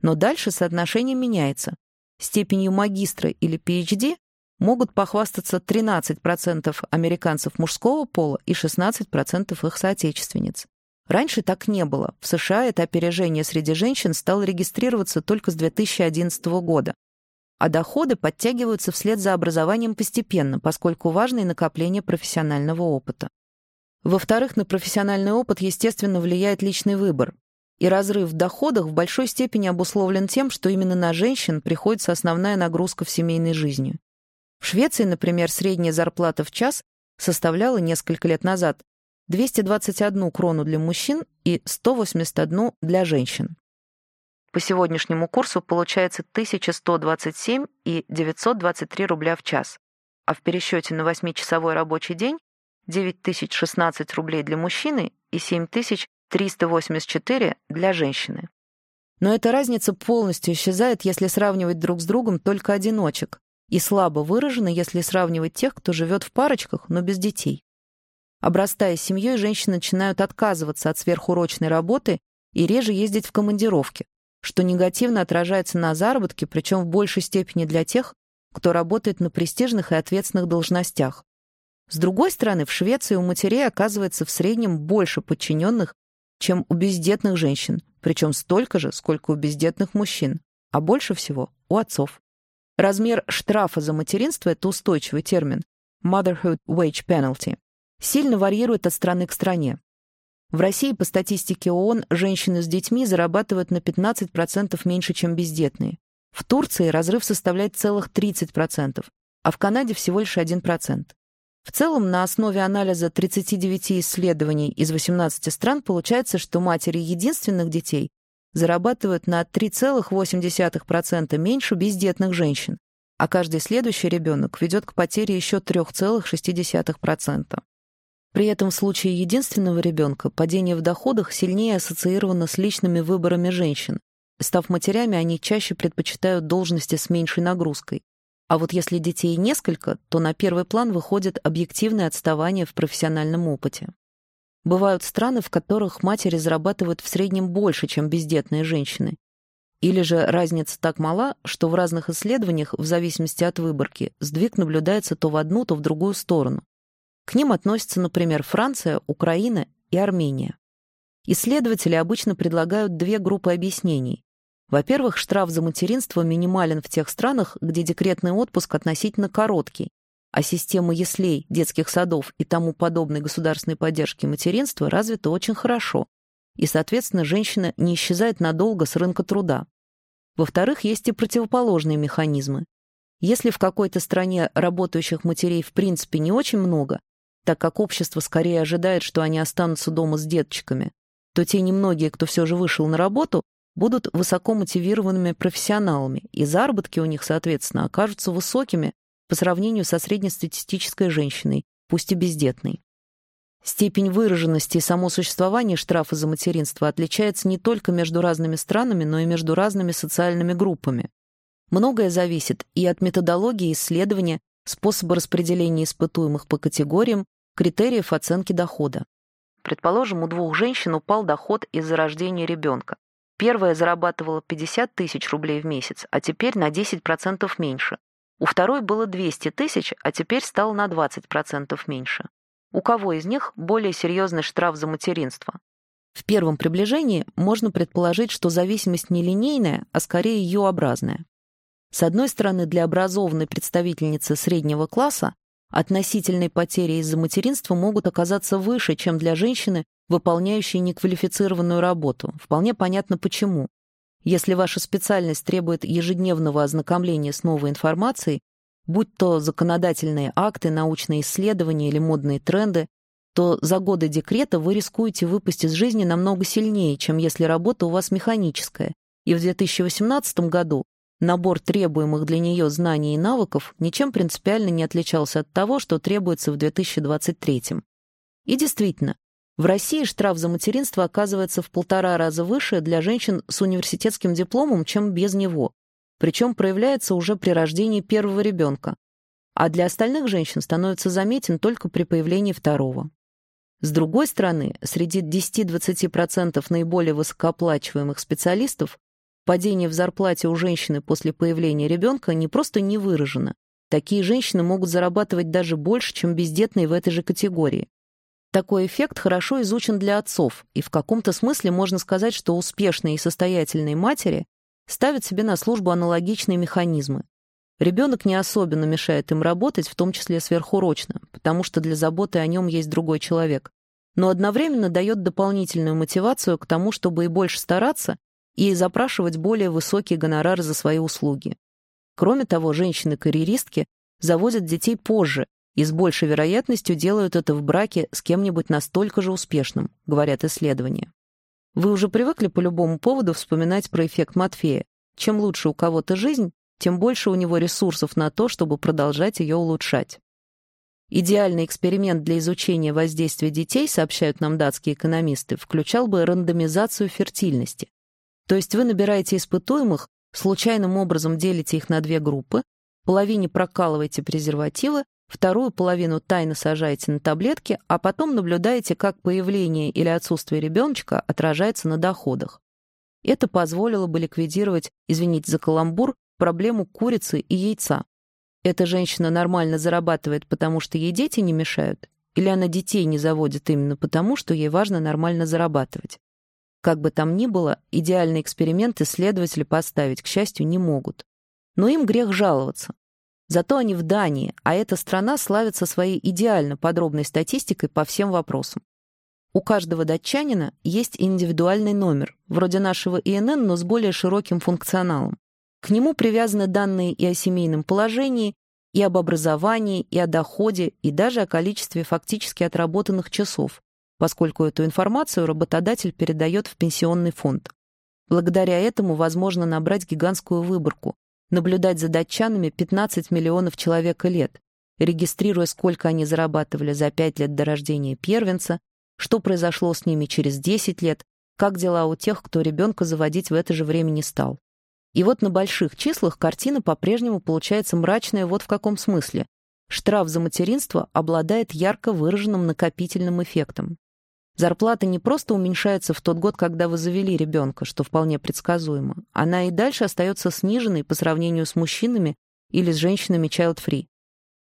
но дальше соотношение меняется. Степенью магистра или PhD могут похвастаться 13% американцев мужского пола и 16% их соотечественниц. Раньше так не было. В США это опережение среди женщин стало регистрироваться только с 2011 года а доходы подтягиваются вслед за образованием постепенно, поскольку важно и накопление профессионального опыта. Во-вторых, на профессиональный опыт, естественно, влияет личный выбор. И разрыв в доходах в большой степени обусловлен тем, что именно на женщин приходится основная нагрузка в семейной жизни. В Швеции, например, средняя зарплата в час составляла несколько лет назад 221 крону для мужчин и 181 для женщин. По сегодняшнему курсу получается 1127 и 923 рубля в час, а в пересчете на 8-часовой рабочий день 9016 рублей для мужчины и 7384 для женщины. Но эта разница полностью исчезает, если сравнивать друг с другом только одиночек, и слабо выражена, если сравнивать тех, кто живет в парочках, но без детей. Обрастая семьей, женщины начинают отказываться от сверхурочной работы и реже ездить в командировки, что негативно отражается на заработке, причем в большей степени для тех, кто работает на престижных и ответственных должностях. С другой стороны, в Швеции у матерей оказывается в среднем больше подчиненных, чем у бездетных женщин, причем столько же, сколько у бездетных мужчин, а больше всего у отцов. Размер штрафа за материнство — это устойчивый термин Motherhood Wage Penalty. Сильно варьирует от страны к стране. В России, по статистике ООН, женщины с детьми зарабатывают на 15% меньше, чем бездетные. В Турции разрыв составляет целых 30%, а в Канаде всего лишь 1%. В целом, на основе анализа 39 исследований из 18 стран получается, что матери единственных детей зарабатывают на 3,8% меньше бездетных женщин, а каждый следующий ребенок ведет к потере еще 3,6%. При этом в случае единственного ребенка падение в доходах сильнее ассоциировано с личными выборами женщин. Став матерями, они чаще предпочитают должности с меньшей нагрузкой. А вот если детей несколько, то на первый план выходит объективное отставание в профессиональном опыте. Бывают страны, в которых матери зарабатывают в среднем больше, чем бездетные женщины. Или же разница так мала, что в разных исследованиях, в зависимости от выборки, сдвиг наблюдается то в одну, то в другую сторону. К ним относятся, например, Франция, Украина и Армения. Исследователи обычно предлагают две группы объяснений. Во-первых, штраф за материнство минимален в тех странах, где декретный отпуск относительно короткий, а система яслей, детских садов и тому подобной государственной поддержки материнства развита очень хорошо, и, соответственно, женщина не исчезает надолго с рынка труда. Во-вторых, есть и противоположные механизмы. Если в какой-то стране работающих матерей в принципе не очень много, так как общество скорее ожидает, что они останутся дома с деточками, то те немногие, кто все же вышел на работу, будут высоко мотивированными профессионалами, и заработки у них, соответственно, окажутся высокими по сравнению со среднестатистической женщиной, пусть и бездетной. Степень выраженности и само существование штрафа за материнство отличается не только между разными странами, но и между разными социальными группами. Многое зависит и от методологии исследования, способа распределения испытуемых по категориям, критериев оценки дохода. Предположим, у двух женщин упал доход из-за рождения ребенка. Первая зарабатывала 50 тысяч рублей в месяц, а теперь на 10% меньше. У второй было 200 тысяч, а теперь стало на 20% меньше. У кого из них более серьезный штраф за материнство? В первом приближении можно предположить, что зависимость не линейная, а скорее ю-образная. С одной стороны, для образованной представительницы среднего класса относительные потери из-за материнства могут оказаться выше, чем для женщины, выполняющей неквалифицированную работу. Вполне понятно почему. Если ваша специальность требует ежедневного ознакомления с новой информацией, будь то законодательные акты, научные исследования или модные тренды, то за годы декрета вы рискуете выпасть из жизни намного сильнее, чем если работа у вас механическая. И в 2018 году набор требуемых для нее знаний и навыков ничем принципиально не отличался от того, что требуется в 2023. И действительно, в России штраф за материнство оказывается в полтора раза выше для женщин с университетским дипломом, чем без него причем проявляется уже при рождении первого ребенка, а для остальных женщин становится заметен только при появлении второго. С другой стороны, среди 10-20% наиболее высокооплачиваемых специалистов падение в зарплате у женщины после появления ребенка не просто не выражено. Такие женщины могут зарабатывать даже больше, чем бездетные в этой же категории. Такой эффект хорошо изучен для отцов, и в каком-то смысле можно сказать, что успешные и состоятельные матери ставят себе на службу аналогичные механизмы. Ребенок не особенно мешает им работать, в том числе сверхурочно, потому что для заботы о нем есть другой человек, но одновременно дает дополнительную мотивацию к тому, чтобы и больше стараться, и запрашивать более высокие гонорары за свои услуги. Кроме того, женщины-карьеристки заводят детей позже и с большей вероятностью делают это в браке с кем-нибудь настолько же успешным, говорят исследования. Вы уже привыкли по любому поводу вспоминать про эффект Матфея. Чем лучше у кого-то жизнь, тем больше у него ресурсов на то, чтобы продолжать ее улучшать. Идеальный эксперимент для изучения воздействия детей, сообщают нам датские экономисты, включал бы рандомизацию фертильности. То есть вы набираете испытуемых, случайным образом делите их на две группы, половине прокалываете презервативы, Вторую половину тайно сажаете на таблетки, а потом наблюдаете, как появление или отсутствие ребеночка отражается на доходах. Это позволило бы ликвидировать, извините за каламбур, проблему курицы и яйца. Эта женщина нормально зарабатывает, потому что ей дети не мешают? Или она детей не заводит именно потому, что ей важно нормально зарабатывать? Как бы там ни было, идеальный эксперимент исследователи поставить, к счастью, не могут. Но им грех жаловаться. Зато они в Дании, а эта страна славится своей идеально подробной статистикой по всем вопросам. У каждого датчанина есть индивидуальный номер, вроде нашего ИНН, но с более широким функционалом. К нему привязаны данные и о семейном положении, и об образовании, и о доходе, и даже о количестве фактически отработанных часов, поскольку эту информацию работодатель передает в пенсионный фонд. Благодаря этому возможно набрать гигантскую выборку, наблюдать за датчанами 15 миллионов человека лет, регистрируя, сколько они зарабатывали за 5 лет до рождения первенца, что произошло с ними через 10 лет, как дела у тех, кто ребенка заводить в это же время не стал. И вот на больших числах картина по-прежнему получается мрачная вот в каком смысле. Штраф за материнство обладает ярко выраженным накопительным эффектом. Зарплата не просто уменьшается в тот год, когда вы завели ребенка, что вполне предсказуемо. Она и дальше остается сниженной по сравнению с мужчинами или с женщинами child-free.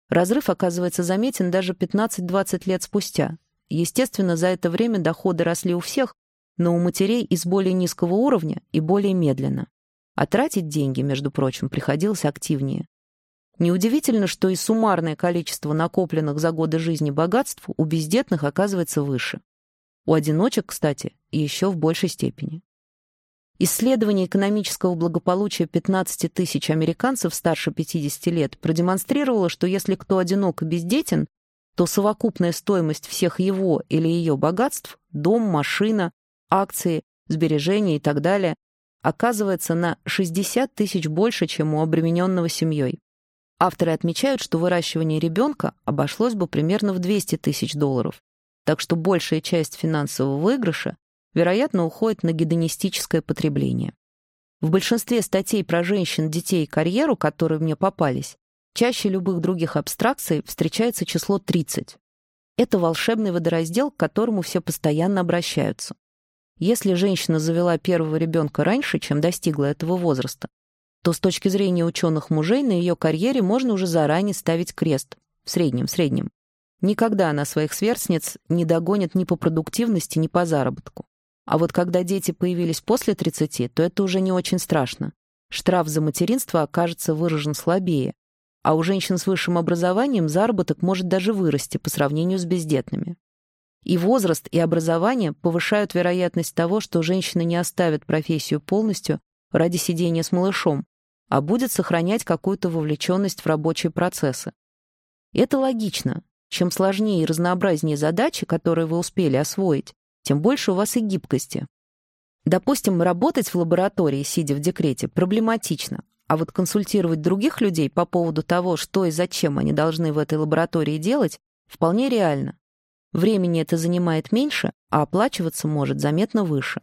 Разрыв оказывается заметен даже 15-20 лет спустя. Естественно, за это время доходы росли у всех, но у матерей из более низкого уровня и более медленно. А тратить деньги, между прочим, приходилось активнее. Неудивительно, что и суммарное количество накопленных за годы жизни богатств у бездетных оказывается выше. У одиночек, кстати, еще в большей степени. Исследование экономического благополучия 15 тысяч американцев старше 50 лет продемонстрировало, что если кто одинок и бездетен, то совокупная стоимость всех его или ее богатств – дом, машина, акции, сбережения и так далее – оказывается на 60 тысяч больше, чем у обремененного семьей. Авторы отмечают, что выращивание ребенка обошлось бы примерно в 200 тысяч долларов, так что большая часть финансового выигрыша, вероятно, уходит на гедонистическое потребление. В большинстве статей про женщин, детей и карьеру, которые мне попались, чаще любых других абстракций встречается число 30. Это волшебный водораздел, к которому все постоянно обращаются. Если женщина завела первого ребенка раньше, чем достигла этого возраста, то с точки зрения ученых мужей на ее карьере можно уже заранее ставить крест. В среднем, в среднем. Никогда она своих сверстниц не догонит ни по продуктивности, ни по заработку. А вот когда дети появились после 30, то это уже не очень страшно. Штраф за материнство окажется выражен слабее, а у женщин с высшим образованием заработок может даже вырасти по сравнению с бездетными. И возраст, и образование повышают вероятность того, что женщина не оставит профессию полностью ради сидения с малышом, а будет сохранять какую-то вовлеченность в рабочие процессы. Это логично, чем сложнее и разнообразнее задачи, которые вы успели освоить, тем больше у вас и гибкости. Допустим, работать в лаборатории, сидя в декрете, проблематично, а вот консультировать других людей по поводу того, что и зачем они должны в этой лаборатории делать, вполне реально. Времени это занимает меньше, а оплачиваться может заметно выше.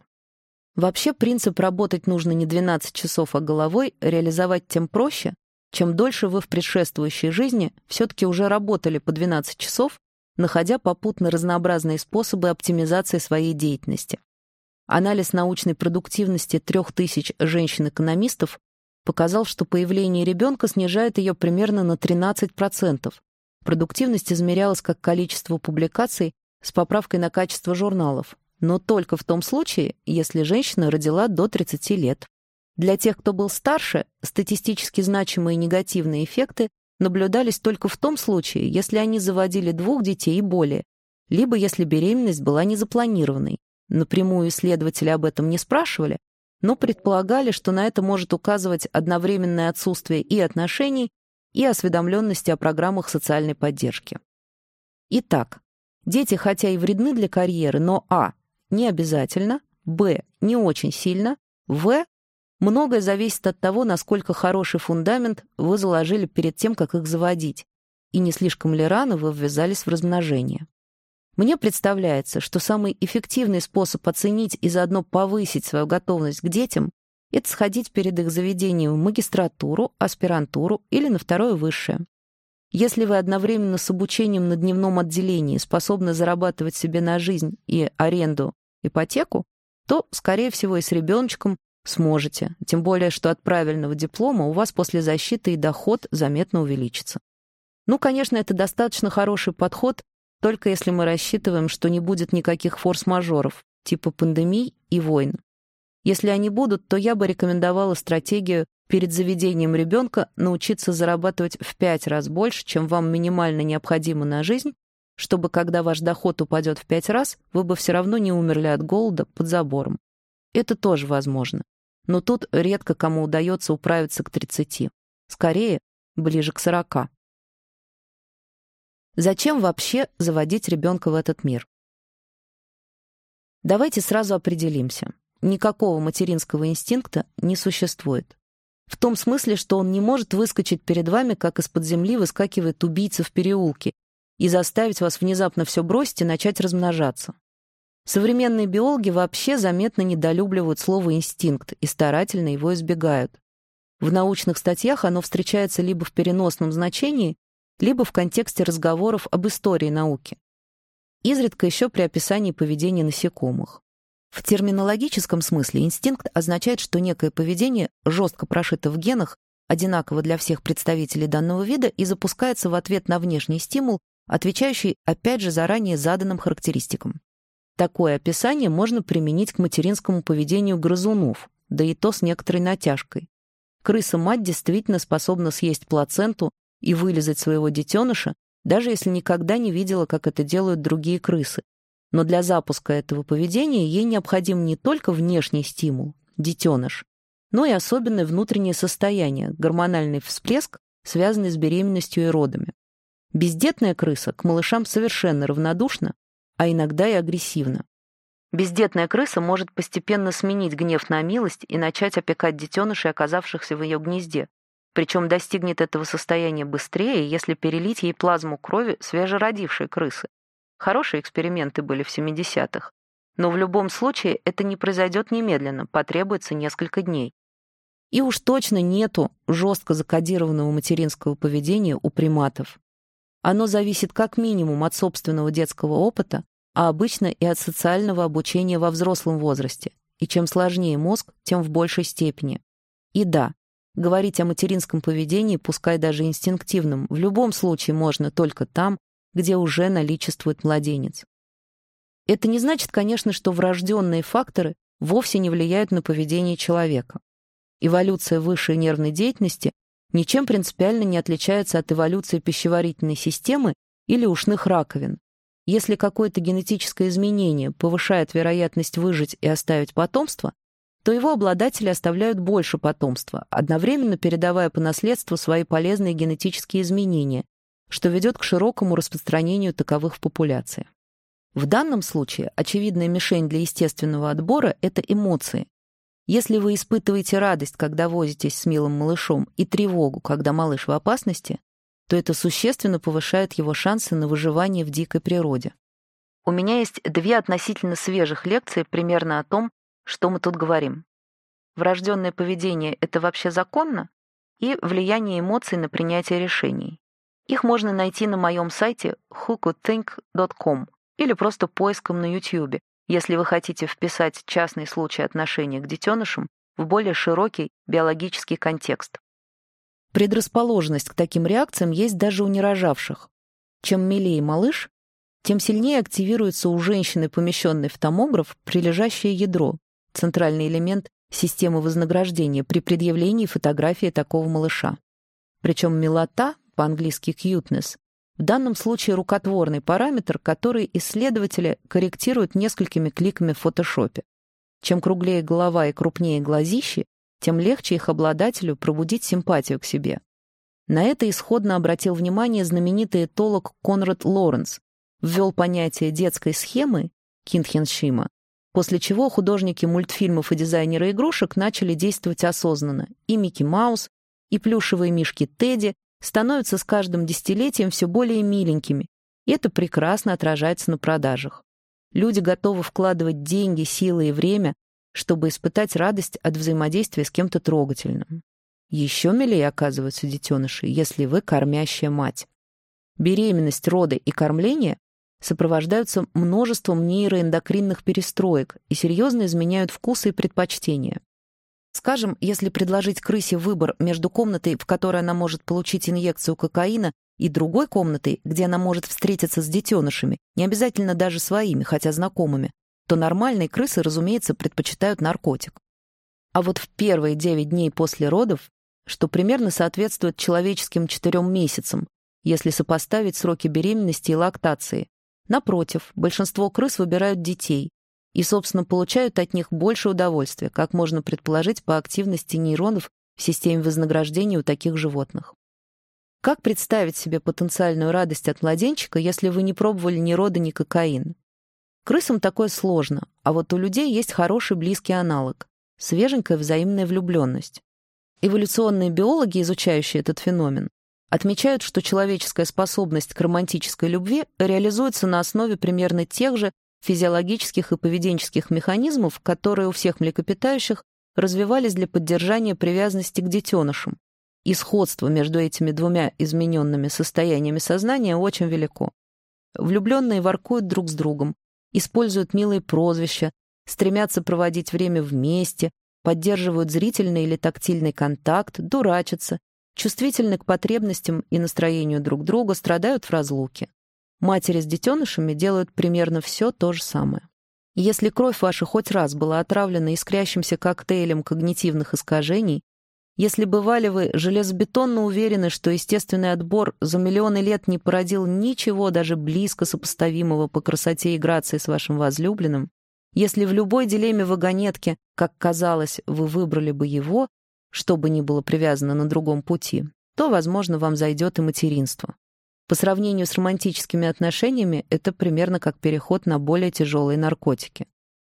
Вообще принцип «работать нужно не 12 часов, а головой» реализовать тем проще, чем дольше вы в предшествующей жизни все-таки уже работали по 12 часов, находя попутно разнообразные способы оптимизации своей деятельности. Анализ научной продуктивности 3000 женщин-экономистов показал, что появление ребенка снижает ее примерно на 13%. Продуктивность измерялась как количество публикаций с поправкой на качество журналов, но только в том случае, если женщина родила до 30 лет. Для тех, кто был старше, статистически значимые негативные эффекты наблюдались только в том случае, если они заводили двух детей и более, либо если беременность была незапланированной. Напрямую исследователи об этом не спрашивали, но предполагали, что на это может указывать одновременное отсутствие и отношений, и осведомленности о программах социальной поддержки. Итак, дети хотя и вредны для карьеры, но а. не обязательно, б. не очень сильно, в. Многое зависит от того, насколько хороший фундамент вы заложили перед тем, как их заводить, и не слишком ли рано вы ввязались в размножение. Мне представляется, что самый эффективный способ оценить и заодно повысить свою готовность к детям — это сходить перед их заведением в магистратуру, аспирантуру или на второе высшее. Если вы одновременно с обучением на дневном отделении способны зарабатывать себе на жизнь и аренду, ипотеку, то, скорее всего, и с ребеночком Сможете, тем более, что от правильного диплома у вас после защиты и доход заметно увеличится. Ну, конечно, это достаточно хороший подход, только если мы рассчитываем, что не будет никаких форс-мажоров, типа пандемий и войн. Если они будут, то я бы рекомендовала стратегию перед заведением ребенка научиться зарабатывать в пять раз больше, чем вам минимально необходимо на жизнь, чтобы когда ваш доход упадет в пять раз, вы бы все равно не умерли от голода под забором. Это тоже возможно но тут редко кому удается управиться к 30. Скорее, ближе к 40. Зачем вообще заводить ребенка в этот мир? Давайте сразу определимся. никакого материнского инстинкта не существует. В том смысле, что он не может выскочить перед вами, как из-под земли выскакивает убийца в переулке, и заставить вас внезапно все бросить и начать размножаться. Современные биологи вообще заметно недолюбливают слово «инстинкт» и старательно его избегают. В научных статьях оно встречается либо в переносном значении, либо в контексте разговоров об истории науки. Изредка еще при описании поведения насекомых. В терминологическом смысле инстинкт означает, что некое поведение жестко прошито в генах, одинаково для всех представителей данного вида и запускается в ответ на внешний стимул, отвечающий опять же заранее заданным характеристикам. Такое описание можно применить к материнскому поведению грызунов, да и то с некоторой натяжкой. Крыса-мать действительно способна съесть плаценту и вылезать своего детеныша, даже если никогда не видела, как это делают другие крысы. Но для запуска этого поведения ей необходим не только внешний стимул, детеныш, но и особенное внутреннее состояние, гормональный всплеск, связанный с беременностью и родами. Бездетная крыса к малышам совершенно равнодушна, а иногда и агрессивно. Бездетная крыса может постепенно сменить гнев на милость и начать опекать детенышей, оказавшихся в ее гнезде. Причем достигнет этого состояния быстрее, если перелить ей плазму крови свежеродившей крысы. Хорошие эксперименты были в 70-х. Но в любом случае это не произойдет немедленно, потребуется несколько дней. И уж точно нету жестко закодированного материнского поведения у приматов. Оно зависит как минимум от собственного детского опыта, а обычно и от социального обучения во взрослом возрасте. И чем сложнее мозг, тем в большей степени. И да, говорить о материнском поведении, пускай даже инстинктивном, в любом случае можно только там, где уже наличествует младенец. Это не значит, конечно, что врожденные факторы вовсе не влияют на поведение человека. Эволюция высшей нервной деятельности ничем принципиально не отличается от эволюции пищеварительной системы или ушных раковин. Если какое-то генетическое изменение повышает вероятность выжить и оставить потомство, то его обладатели оставляют больше потомства, одновременно передавая по наследству свои полезные генетические изменения, что ведет к широкому распространению таковых в популяции. В данном случае очевидная мишень для естественного отбора — это эмоции, если вы испытываете радость, когда возитесь с милым малышом, и тревогу, когда малыш в опасности, то это существенно повышает его шансы на выживание в дикой природе. У меня есть две относительно свежих лекции примерно о том, что мы тут говорим. Врожденное поведение — это вообще законно? И влияние эмоций на принятие решений. Их можно найти на моем сайте whocould или просто поиском на YouTube, если вы хотите вписать частный случай отношения к детенышам в более широкий биологический контекст. Предрасположенность к таким реакциям есть даже у нерожавших. Чем милее малыш, тем сильнее активируется у женщины, помещенной в томограф, прилежащее ядро, центральный элемент системы вознаграждения при предъявлении фотографии такого малыша. Причем милота, по-английски cuteness, в данном случае рукотворный параметр, который исследователи корректируют несколькими кликами в фотошопе. Чем круглее голова и крупнее глазищи, тем легче их обладателю пробудить симпатию к себе. На это исходно обратил внимание знаменитый этолог Конрад Лоренс, ввел понятие детской схемы Кинтхеншима, после чего художники мультфильмов и дизайнеры игрушек начали действовать осознанно. И Микки Маус, и плюшевые мишки Тедди, становятся с каждым десятилетием все более миленькими, и это прекрасно отражается на продажах. Люди готовы вкладывать деньги, силы и время, чтобы испытать радость от взаимодействия с кем-то трогательным. Еще милее оказываются детеныши, если вы кормящая мать. Беременность, роды и кормление сопровождаются множеством нейроэндокринных перестроек и серьезно изменяют вкусы и предпочтения. Скажем, если предложить крысе выбор между комнатой, в которой она может получить инъекцию кокаина, и другой комнатой, где она может встретиться с детенышами, не обязательно даже своими, хотя знакомыми, то нормальные крысы, разумеется, предпочитают наркотик. А вот в первые 9 дней после родов, что примерно соответствует человеческим 4 месяцам, если сопоставить сроки беременности и лактации, напротив, большинство крыс выбирают детей, и, собственно, получают от них больше удовольствия, как можно предположить по активности нейронов в системе вознаграждения у таких животных. Как представить себе потенциальную радость от младенчика, если вы не пробовали ни рода, ни кокаин? Крысам такое сложно, а вот у людей есть хороший близкий аналог — свеженькая взаимная влюбленность. Эволюционные биологи, изучающие этот феномен, отмечают, что человеческая способность к романтической любви реализуется на основе примерно тех же физиологических и поведенческих механизмов, которые у всех млекопитающих развивались для поддержания привязанности к детенышам. И сходство между этими двумя измененными состояниями сознания очень велико. Влюбленные воркуют друг с другом, используют милые прозвища, стремятся проводить время вместе, поддерживают зрительный или тактильный контакт, дурачатся, чувствительны к потребностям и настроению друг друга, страдают в разлуке. Матери с детенышами делают примерно все то же самое. Если кровь ваша хоть раз была отравлена искрящимся коктейлем когнитивных искажений, если бывали вы железобетонно уверены, что естественный отбор за миллионы лет не породил ничего даже близко сопоставимого по красоте и грации с вашим возлюбленным, если в любой дилемме вагонетки, как казалось, вы выбрали бы его, что бы ни было привязано на другом пути, то, возможно, вам зайдет и материнство. По сравнению с романтическими отношениями, это примерно как переход на более тяжелые наркотики.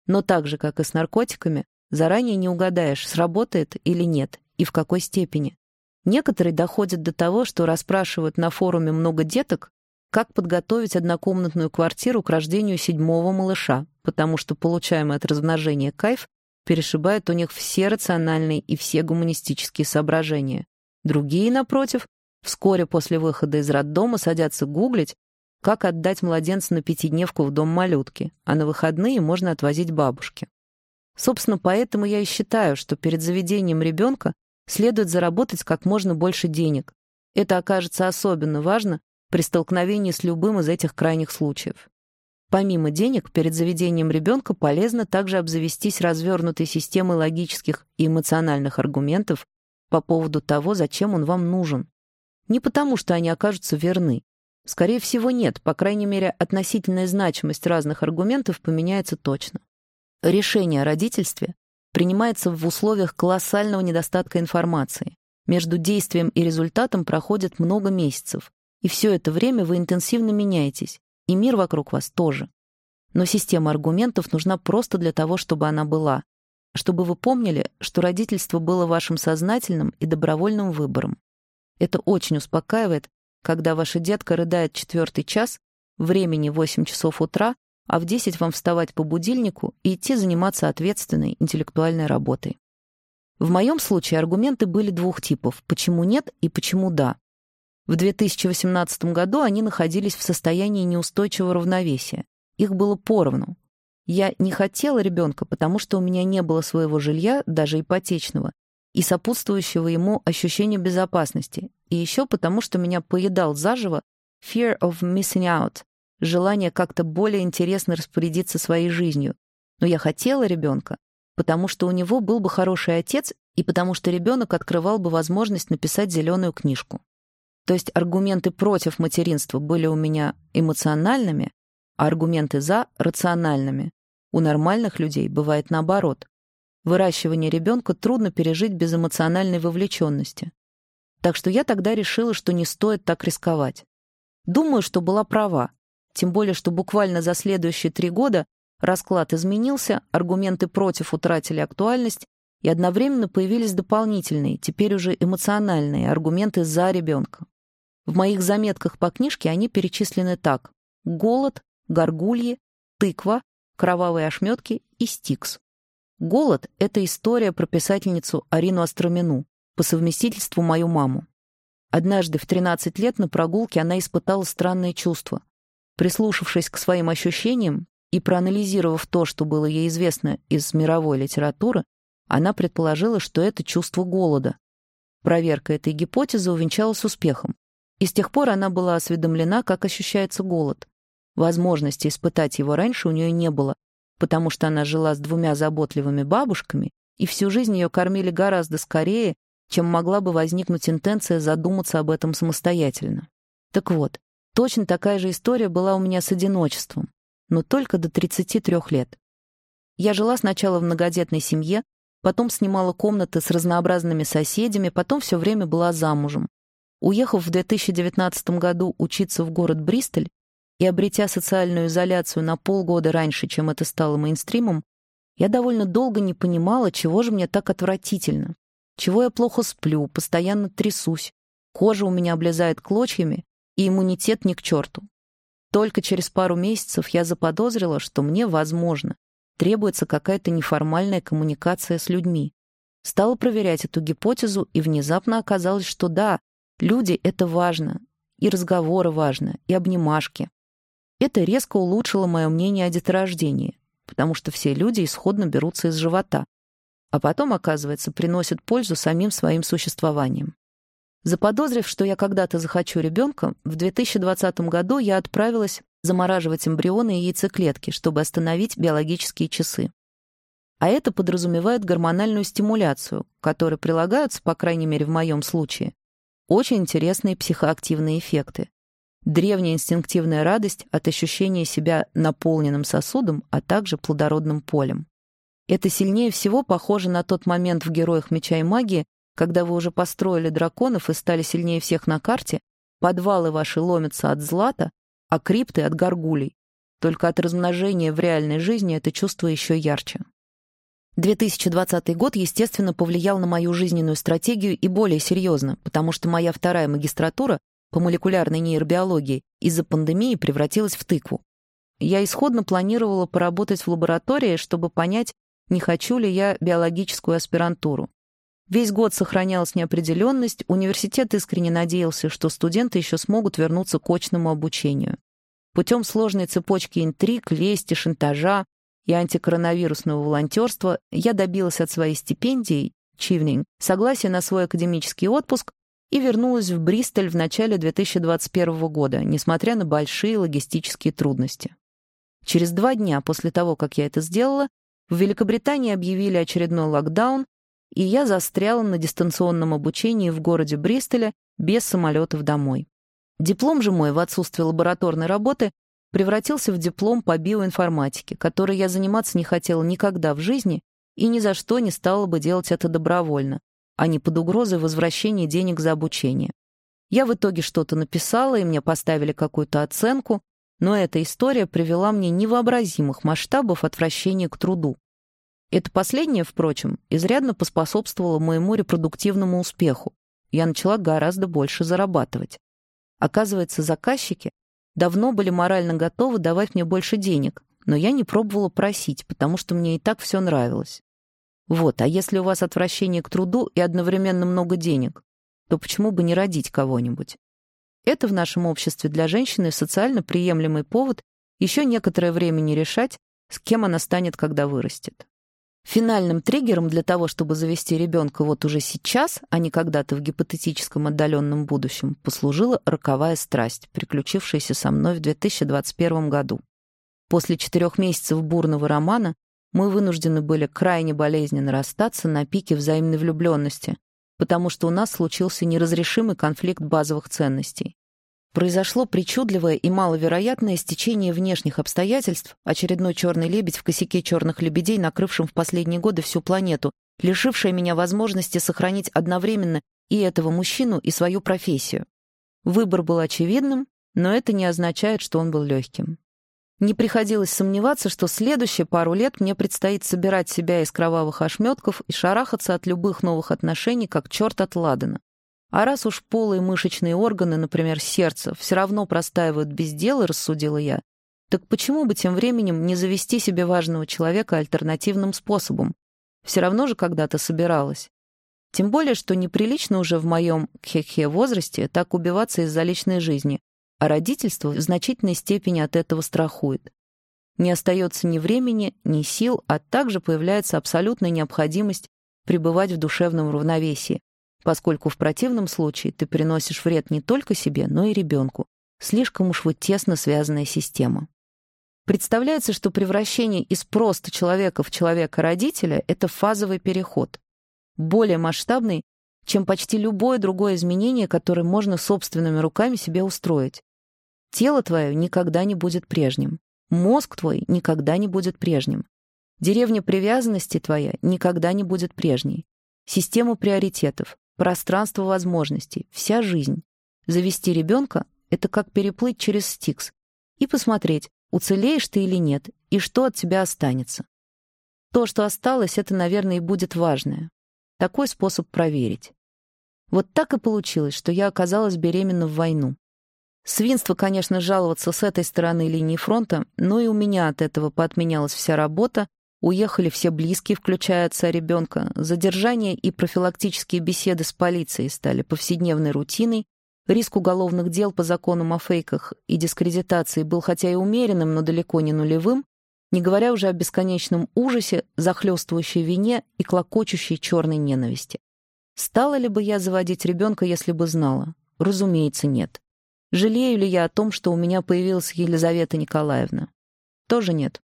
Но так же, как и с наркотиками, заранее не угадаешь, сработает или нет, и в какой степени. Некоторые доходят до того, что расспрашивают на форуме много деток, как подготовить однокомнатную квартиру к рождению седьмого малыша, потому что получаемый от размножения кайф перешибает у них все рациональные и все гуманистические соображения. Другие, напротив, Вскоре после выхода из роддома садятся гуглить, как отдать младенца на пятидневку в дом малютки, а на выходные можно отвозить бабушке. Собственно, поэтому я и считаю, что перед заведением ребенка следует заработать как можно больше денег. Это окажется особенно важно при столкновении с любым из этих крайних случаев. Помимо денег, перед заведением ребенка полезно также обзавестись развернутой системой логических и эмоциональных аргументов по поводу того, зачем он вам нужен. Не потому, что они окажутся верны. Скорее всего, нет, по крайней мере, относительная значимость разных аргументов поменяется точно. Решение о родительстве принимается в условиях колоссального недостатка информации. Между действием и результатом проходит много месяцев, и все это время вы интенсивно меняетесь, и мир вокруг вас тоже. Но система аргументов нужна просто для того, чтобы она была, чтобы вы помнили, что родительство было вашим сознательным и добровольным выбором. Это очень успокаивает, когда ваша детка рыдает четвертый час, времени 8 часов утра, а в 10 вам вставать по будильнику и идти заниматься ответственной интеллектуальной работой. В моем случае аргументы были двух типов – почему нет и почему да. В 2018 году они находились в состоянии неустойчивого равновесия. Их было поровну. Я не хотела ребенка, потому что у меня не было своего жилья, даже ипотечного, и сопутствующего ему ощущения безопасности, и еще потому, что меня поедал заживо fear of missing out, желание как-то более интересно распорядиться своей жизнью. Но я хотела ребенка, потому что у него был бы хороший отец и потому что ребенок открывал бы возможность написать зеленую книжку. То есть аргументы против материнства были у меня эмоциональными, а аргументы «за» — рациональными. У нормальных людей бывает наоборот. Выращивание ребенка трудно пережить без эмоциональной вовлеченности. Так что я тогда решила, что не стоит так рисковать. Думаю, что была права. Тем более, что буквально за следующие три года расклад изменился, аргументы против утратили актуальность, и одновременно появились дополнительные, теперь уже эмоциональные аргументы за ребенка. В моих заметках по книжке они перечислены так. Голод, горгульи, тыква, кровавые ошметки и стикс. «Голод» — это история про писательницу Арину Остромину, по совместительству мою маму. Однажды в 13 лет на прогулке она испытала странное чувство. Прислушавшись к своим ощущениям и проанализировав то, что было ей известно из мировой литературы, она предположила, что это чувство голода. Проверка этой гипотезы увенчалась успехом. И с тех пор она была осведомлена, как ощущается голод. Возможности испытать его раньше у нее не было, потому что она жила с двумя заботливыми бабушками, и всю жизнь ее кормили гораздо скорее, чем могла бы возникнуть интенция задуматься об этом самостоятельно. Так вот, точно такая же история была у меня с одиночеством, но только до 33 лет. Я жила сначала в многодетной семье, потом снимала комнаты с разнообразными соседями, потом все время была замужем. Уехав в 2019 году учиться в город Бристоль, и обретя социальную изоляцию на полгода раньше, чем это стало мейнстримом, я довольно долго не понимала, чего же мне так отвратительно. Чего я плохо сплю, постоянно трясусь, кожа у меня облезает клочьями, и иммунитет ни к черту. Только через пару месяцев я заподозрила, что мне, возможно, требуется какая-то неформальная коммуникация с людьми. Стала проверять эту гипотезу, и внезапно оказалось, что да, люди — это важно, и разговоры важно, и обнимашки. Это резко улучшило мое мнение о деторождении, потому что все люди исходно берутся из живота, а потом, оказывается, приносят пользу самим своим существованием. Заподозрив, что я когда-то захочу ребенка, в 2020 году я отправилась замораживать эмбрионы и яйцеклетки, чтобы остановить биологические часы. А это подразумевает гормональную стимуляцию, которой прилагаются, по крайней мере в моем случае, очень интересные психоактивные эффекты. Древняя инстинктивная радость от ощущения себя наполненным сосудом, а также плодородным полем. Это сильнее всего похоже на тот момент в «Героях меча и магии», когда вы уже построили драконов и стали сильнее всех на карте, подвалы ваши ломятся от злата, а крипты — от горгулей. Только от размножения в реальной жизни это чувство еще ярче. 2020 год, естественно, повлиял на мою жизненную стратегию и более серьезно, потому что моя вторая магистратура по молекулярной нейробиологии из-за пандемии превратилась в тыкву. Я исходно планировала поработать в лаборатории, чтобы понять, не хочу ли я биологическую аспирантуру. Весь год сохранялась неопределенность, университет искренне надеялся, что студенты еще смогут вернуться к очному обучению. Путем сложной цепочки интриг, лести, шантажа и антикоронавирусного волонтерства я добилась от своей стипендии, Чивнинг, согласия на свой академический отпуск и вернулась в Бристоль в начале 2021 года, несмотря на большие логистические трудности. Через два дня после того, как я это сделала, в Великобритании объявили очередной локдаун, и я застряла на дистанционном обучении в городе Бристоля без самолетов домой. Диплом же мой в отсутствие лабораторной работы превратился в диплом по биоинформатике, который я заниматься не хотела никогда в жизни и ни за что не стала бы делать это добровольно, а не под угрозой возвращения денег за обучение. Я в итоге что-то написала, и мне поставили какую-то оценку, но эта история привела мне невообразимых масштабов отвращения к труду. Это последнее, впрочем, изрядно поспособствовало моему репродуктивному успеху. Я начала гораздо больше зарабатывать. Оказывается, заказчики давно были морально готовы давать мне больше денег, но я не пробовала просить, потому что мне и так все нравилось. Вот, а если у вас отвращение к труду и одновременно много денег, то почему бы не родить кого-нибудь? Это в нашем обществе для женщины социально приемлемый повод еще некоторое время не решать, с кем она станет, когда вырастет. Финальным триггером для того, чтобы завести ребенка вот уже сейчас, а не когда-то в гипотетическом отдаленном будущем, послужила роковая страсть, приключившаяся со мной в 2021 году. После четырех месяцев бурного романа мы вынуждены были крайне болезненно расстаться на пике взаимной влюбленности, потому что у нас случился неразрешимый конфликт базовых ценностей. Произошло причудливое и маловероятное стечение внешних обстоятельств, очередной черный лебедь в косяке черных лебедей, накрывшим в последние годы всю планету, лишившая меня возможности сохранить одновременно и этого мужчину, и свою профессию. Выбор был очевидным, но это не означает, что он был легким. Не приходилось сомневаться, что следующие пару лет мне предстоит собирать себя из кровавых ошметков и шарахаться от любых новых отношений, как черт от ладана. А раз уж полые мышечные органы, например, сердце, все равно простаивают без дела, рассудила я, так почему бы тем временем не завести себе важного человека альтернативным способом? Все равно же когда-то собиралась. Тем более, что неприлично уже в моем кхе-кхе возрасте так убиваться из-за личной жизни, а родительство в значительной степени от этого страхует. Не остается ни времени, ни сил, а также появляется абсолютная необходимость пребывать в душевном равновесии, поскольку в противном случае ты приносишь вред не только себе, но и ребенку. Слишком уж вы тесно связанная система. Представляется, что превращение из просто человека в человека-родителя — это фазовый переход, более масштабный, чем почти любое другое изменение, которое можно собственными руками себе устроить. Тело твое никогда не будет прежним. Мозг твой никогда не будет прежним. Деревня привязанности твоя никогда не будет прежней. Система приоритетов, пространство возможностей, вся жизнь. Завести ребенка — это как переплыть через Стикс. и посмотреть, уцелеешь ты или нет, и что от тебя останется. То, что осталось, это, наверное, и будет важное. Такой способ проверить. Вот так и получилось, что я оказалась беременна в войну. Свинство, конечно, жаловаться с этой стороны линии фронта, но и у меня от этого поотменялась вся работа, уехали все близкие, включая отца ребенка, задержания и профилактические беседы с полицией стали повседневной рутиной, риск уголовных дел по законам о фейках и дискредитации был хотя и умеренным, но далеко не нулевым, не говоря уже о бесконечном ужасе, захлестывающей вине и клокочущей черной ненависти. Стала ли бы я заводить ребенка, если бы знала? Разумеется, нет. Жалею ли я о том, что у меня появилась Елизавета Николаевна? Тоже нет.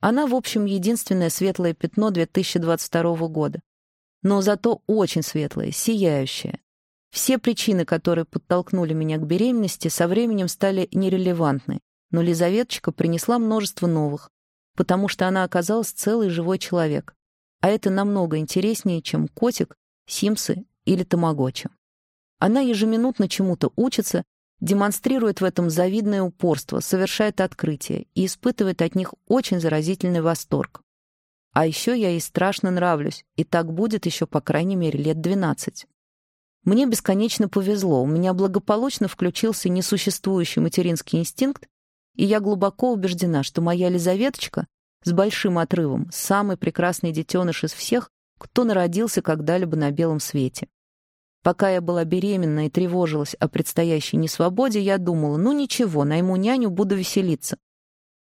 Она, в общем, единственное светлое пятно 2022 года. Но зато очень светлое, сияющее. Все причины, которые подтолкнули меня к беременности, со временем стали нерелевантны, но Лизаветочка принесла множество новых, потому что она оказалась целый живой человек. А это намного интереснее, чем котик, симсы или тамагочи. Она ежеминутно чему-то учится демонстрирует в этом завидное упорство, совершает открытия и испытывает от них очень заразительный восторг. А еще я ей страшно нравлюсь, и так будет еще по крайней мере лет 12. Мне бесконечно повезло, у меня благополучно включился несуществующий материнский инстинкт, и я глубоко убеждена, что моя Лизаветочка с большим отрывом самый прекрасный детеныш из всех, кто народился когда-либо на белом свете. Пока я была беременна и тревожилась о предстоящей несвободе, я думала, ну ничего, найму няню, буду веселиться.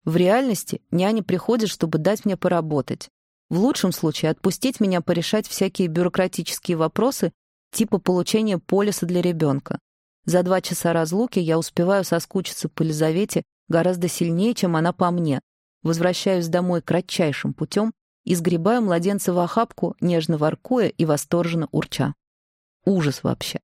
В реальности няня приходит, чтобы дать мне поработать. В лучшем случае отпустить меня порешать всякие бюрократические вопросы типа получения полиса для ребенка. За два часа разлуки я успеваю соскучиться по Елизавете гораздо сильнее, чем она по мне. Возвращаюсь домой кратчайшим путем и сгребаю младенца в охапку, нежно воркуя и восторженно урча. Ужас вообще.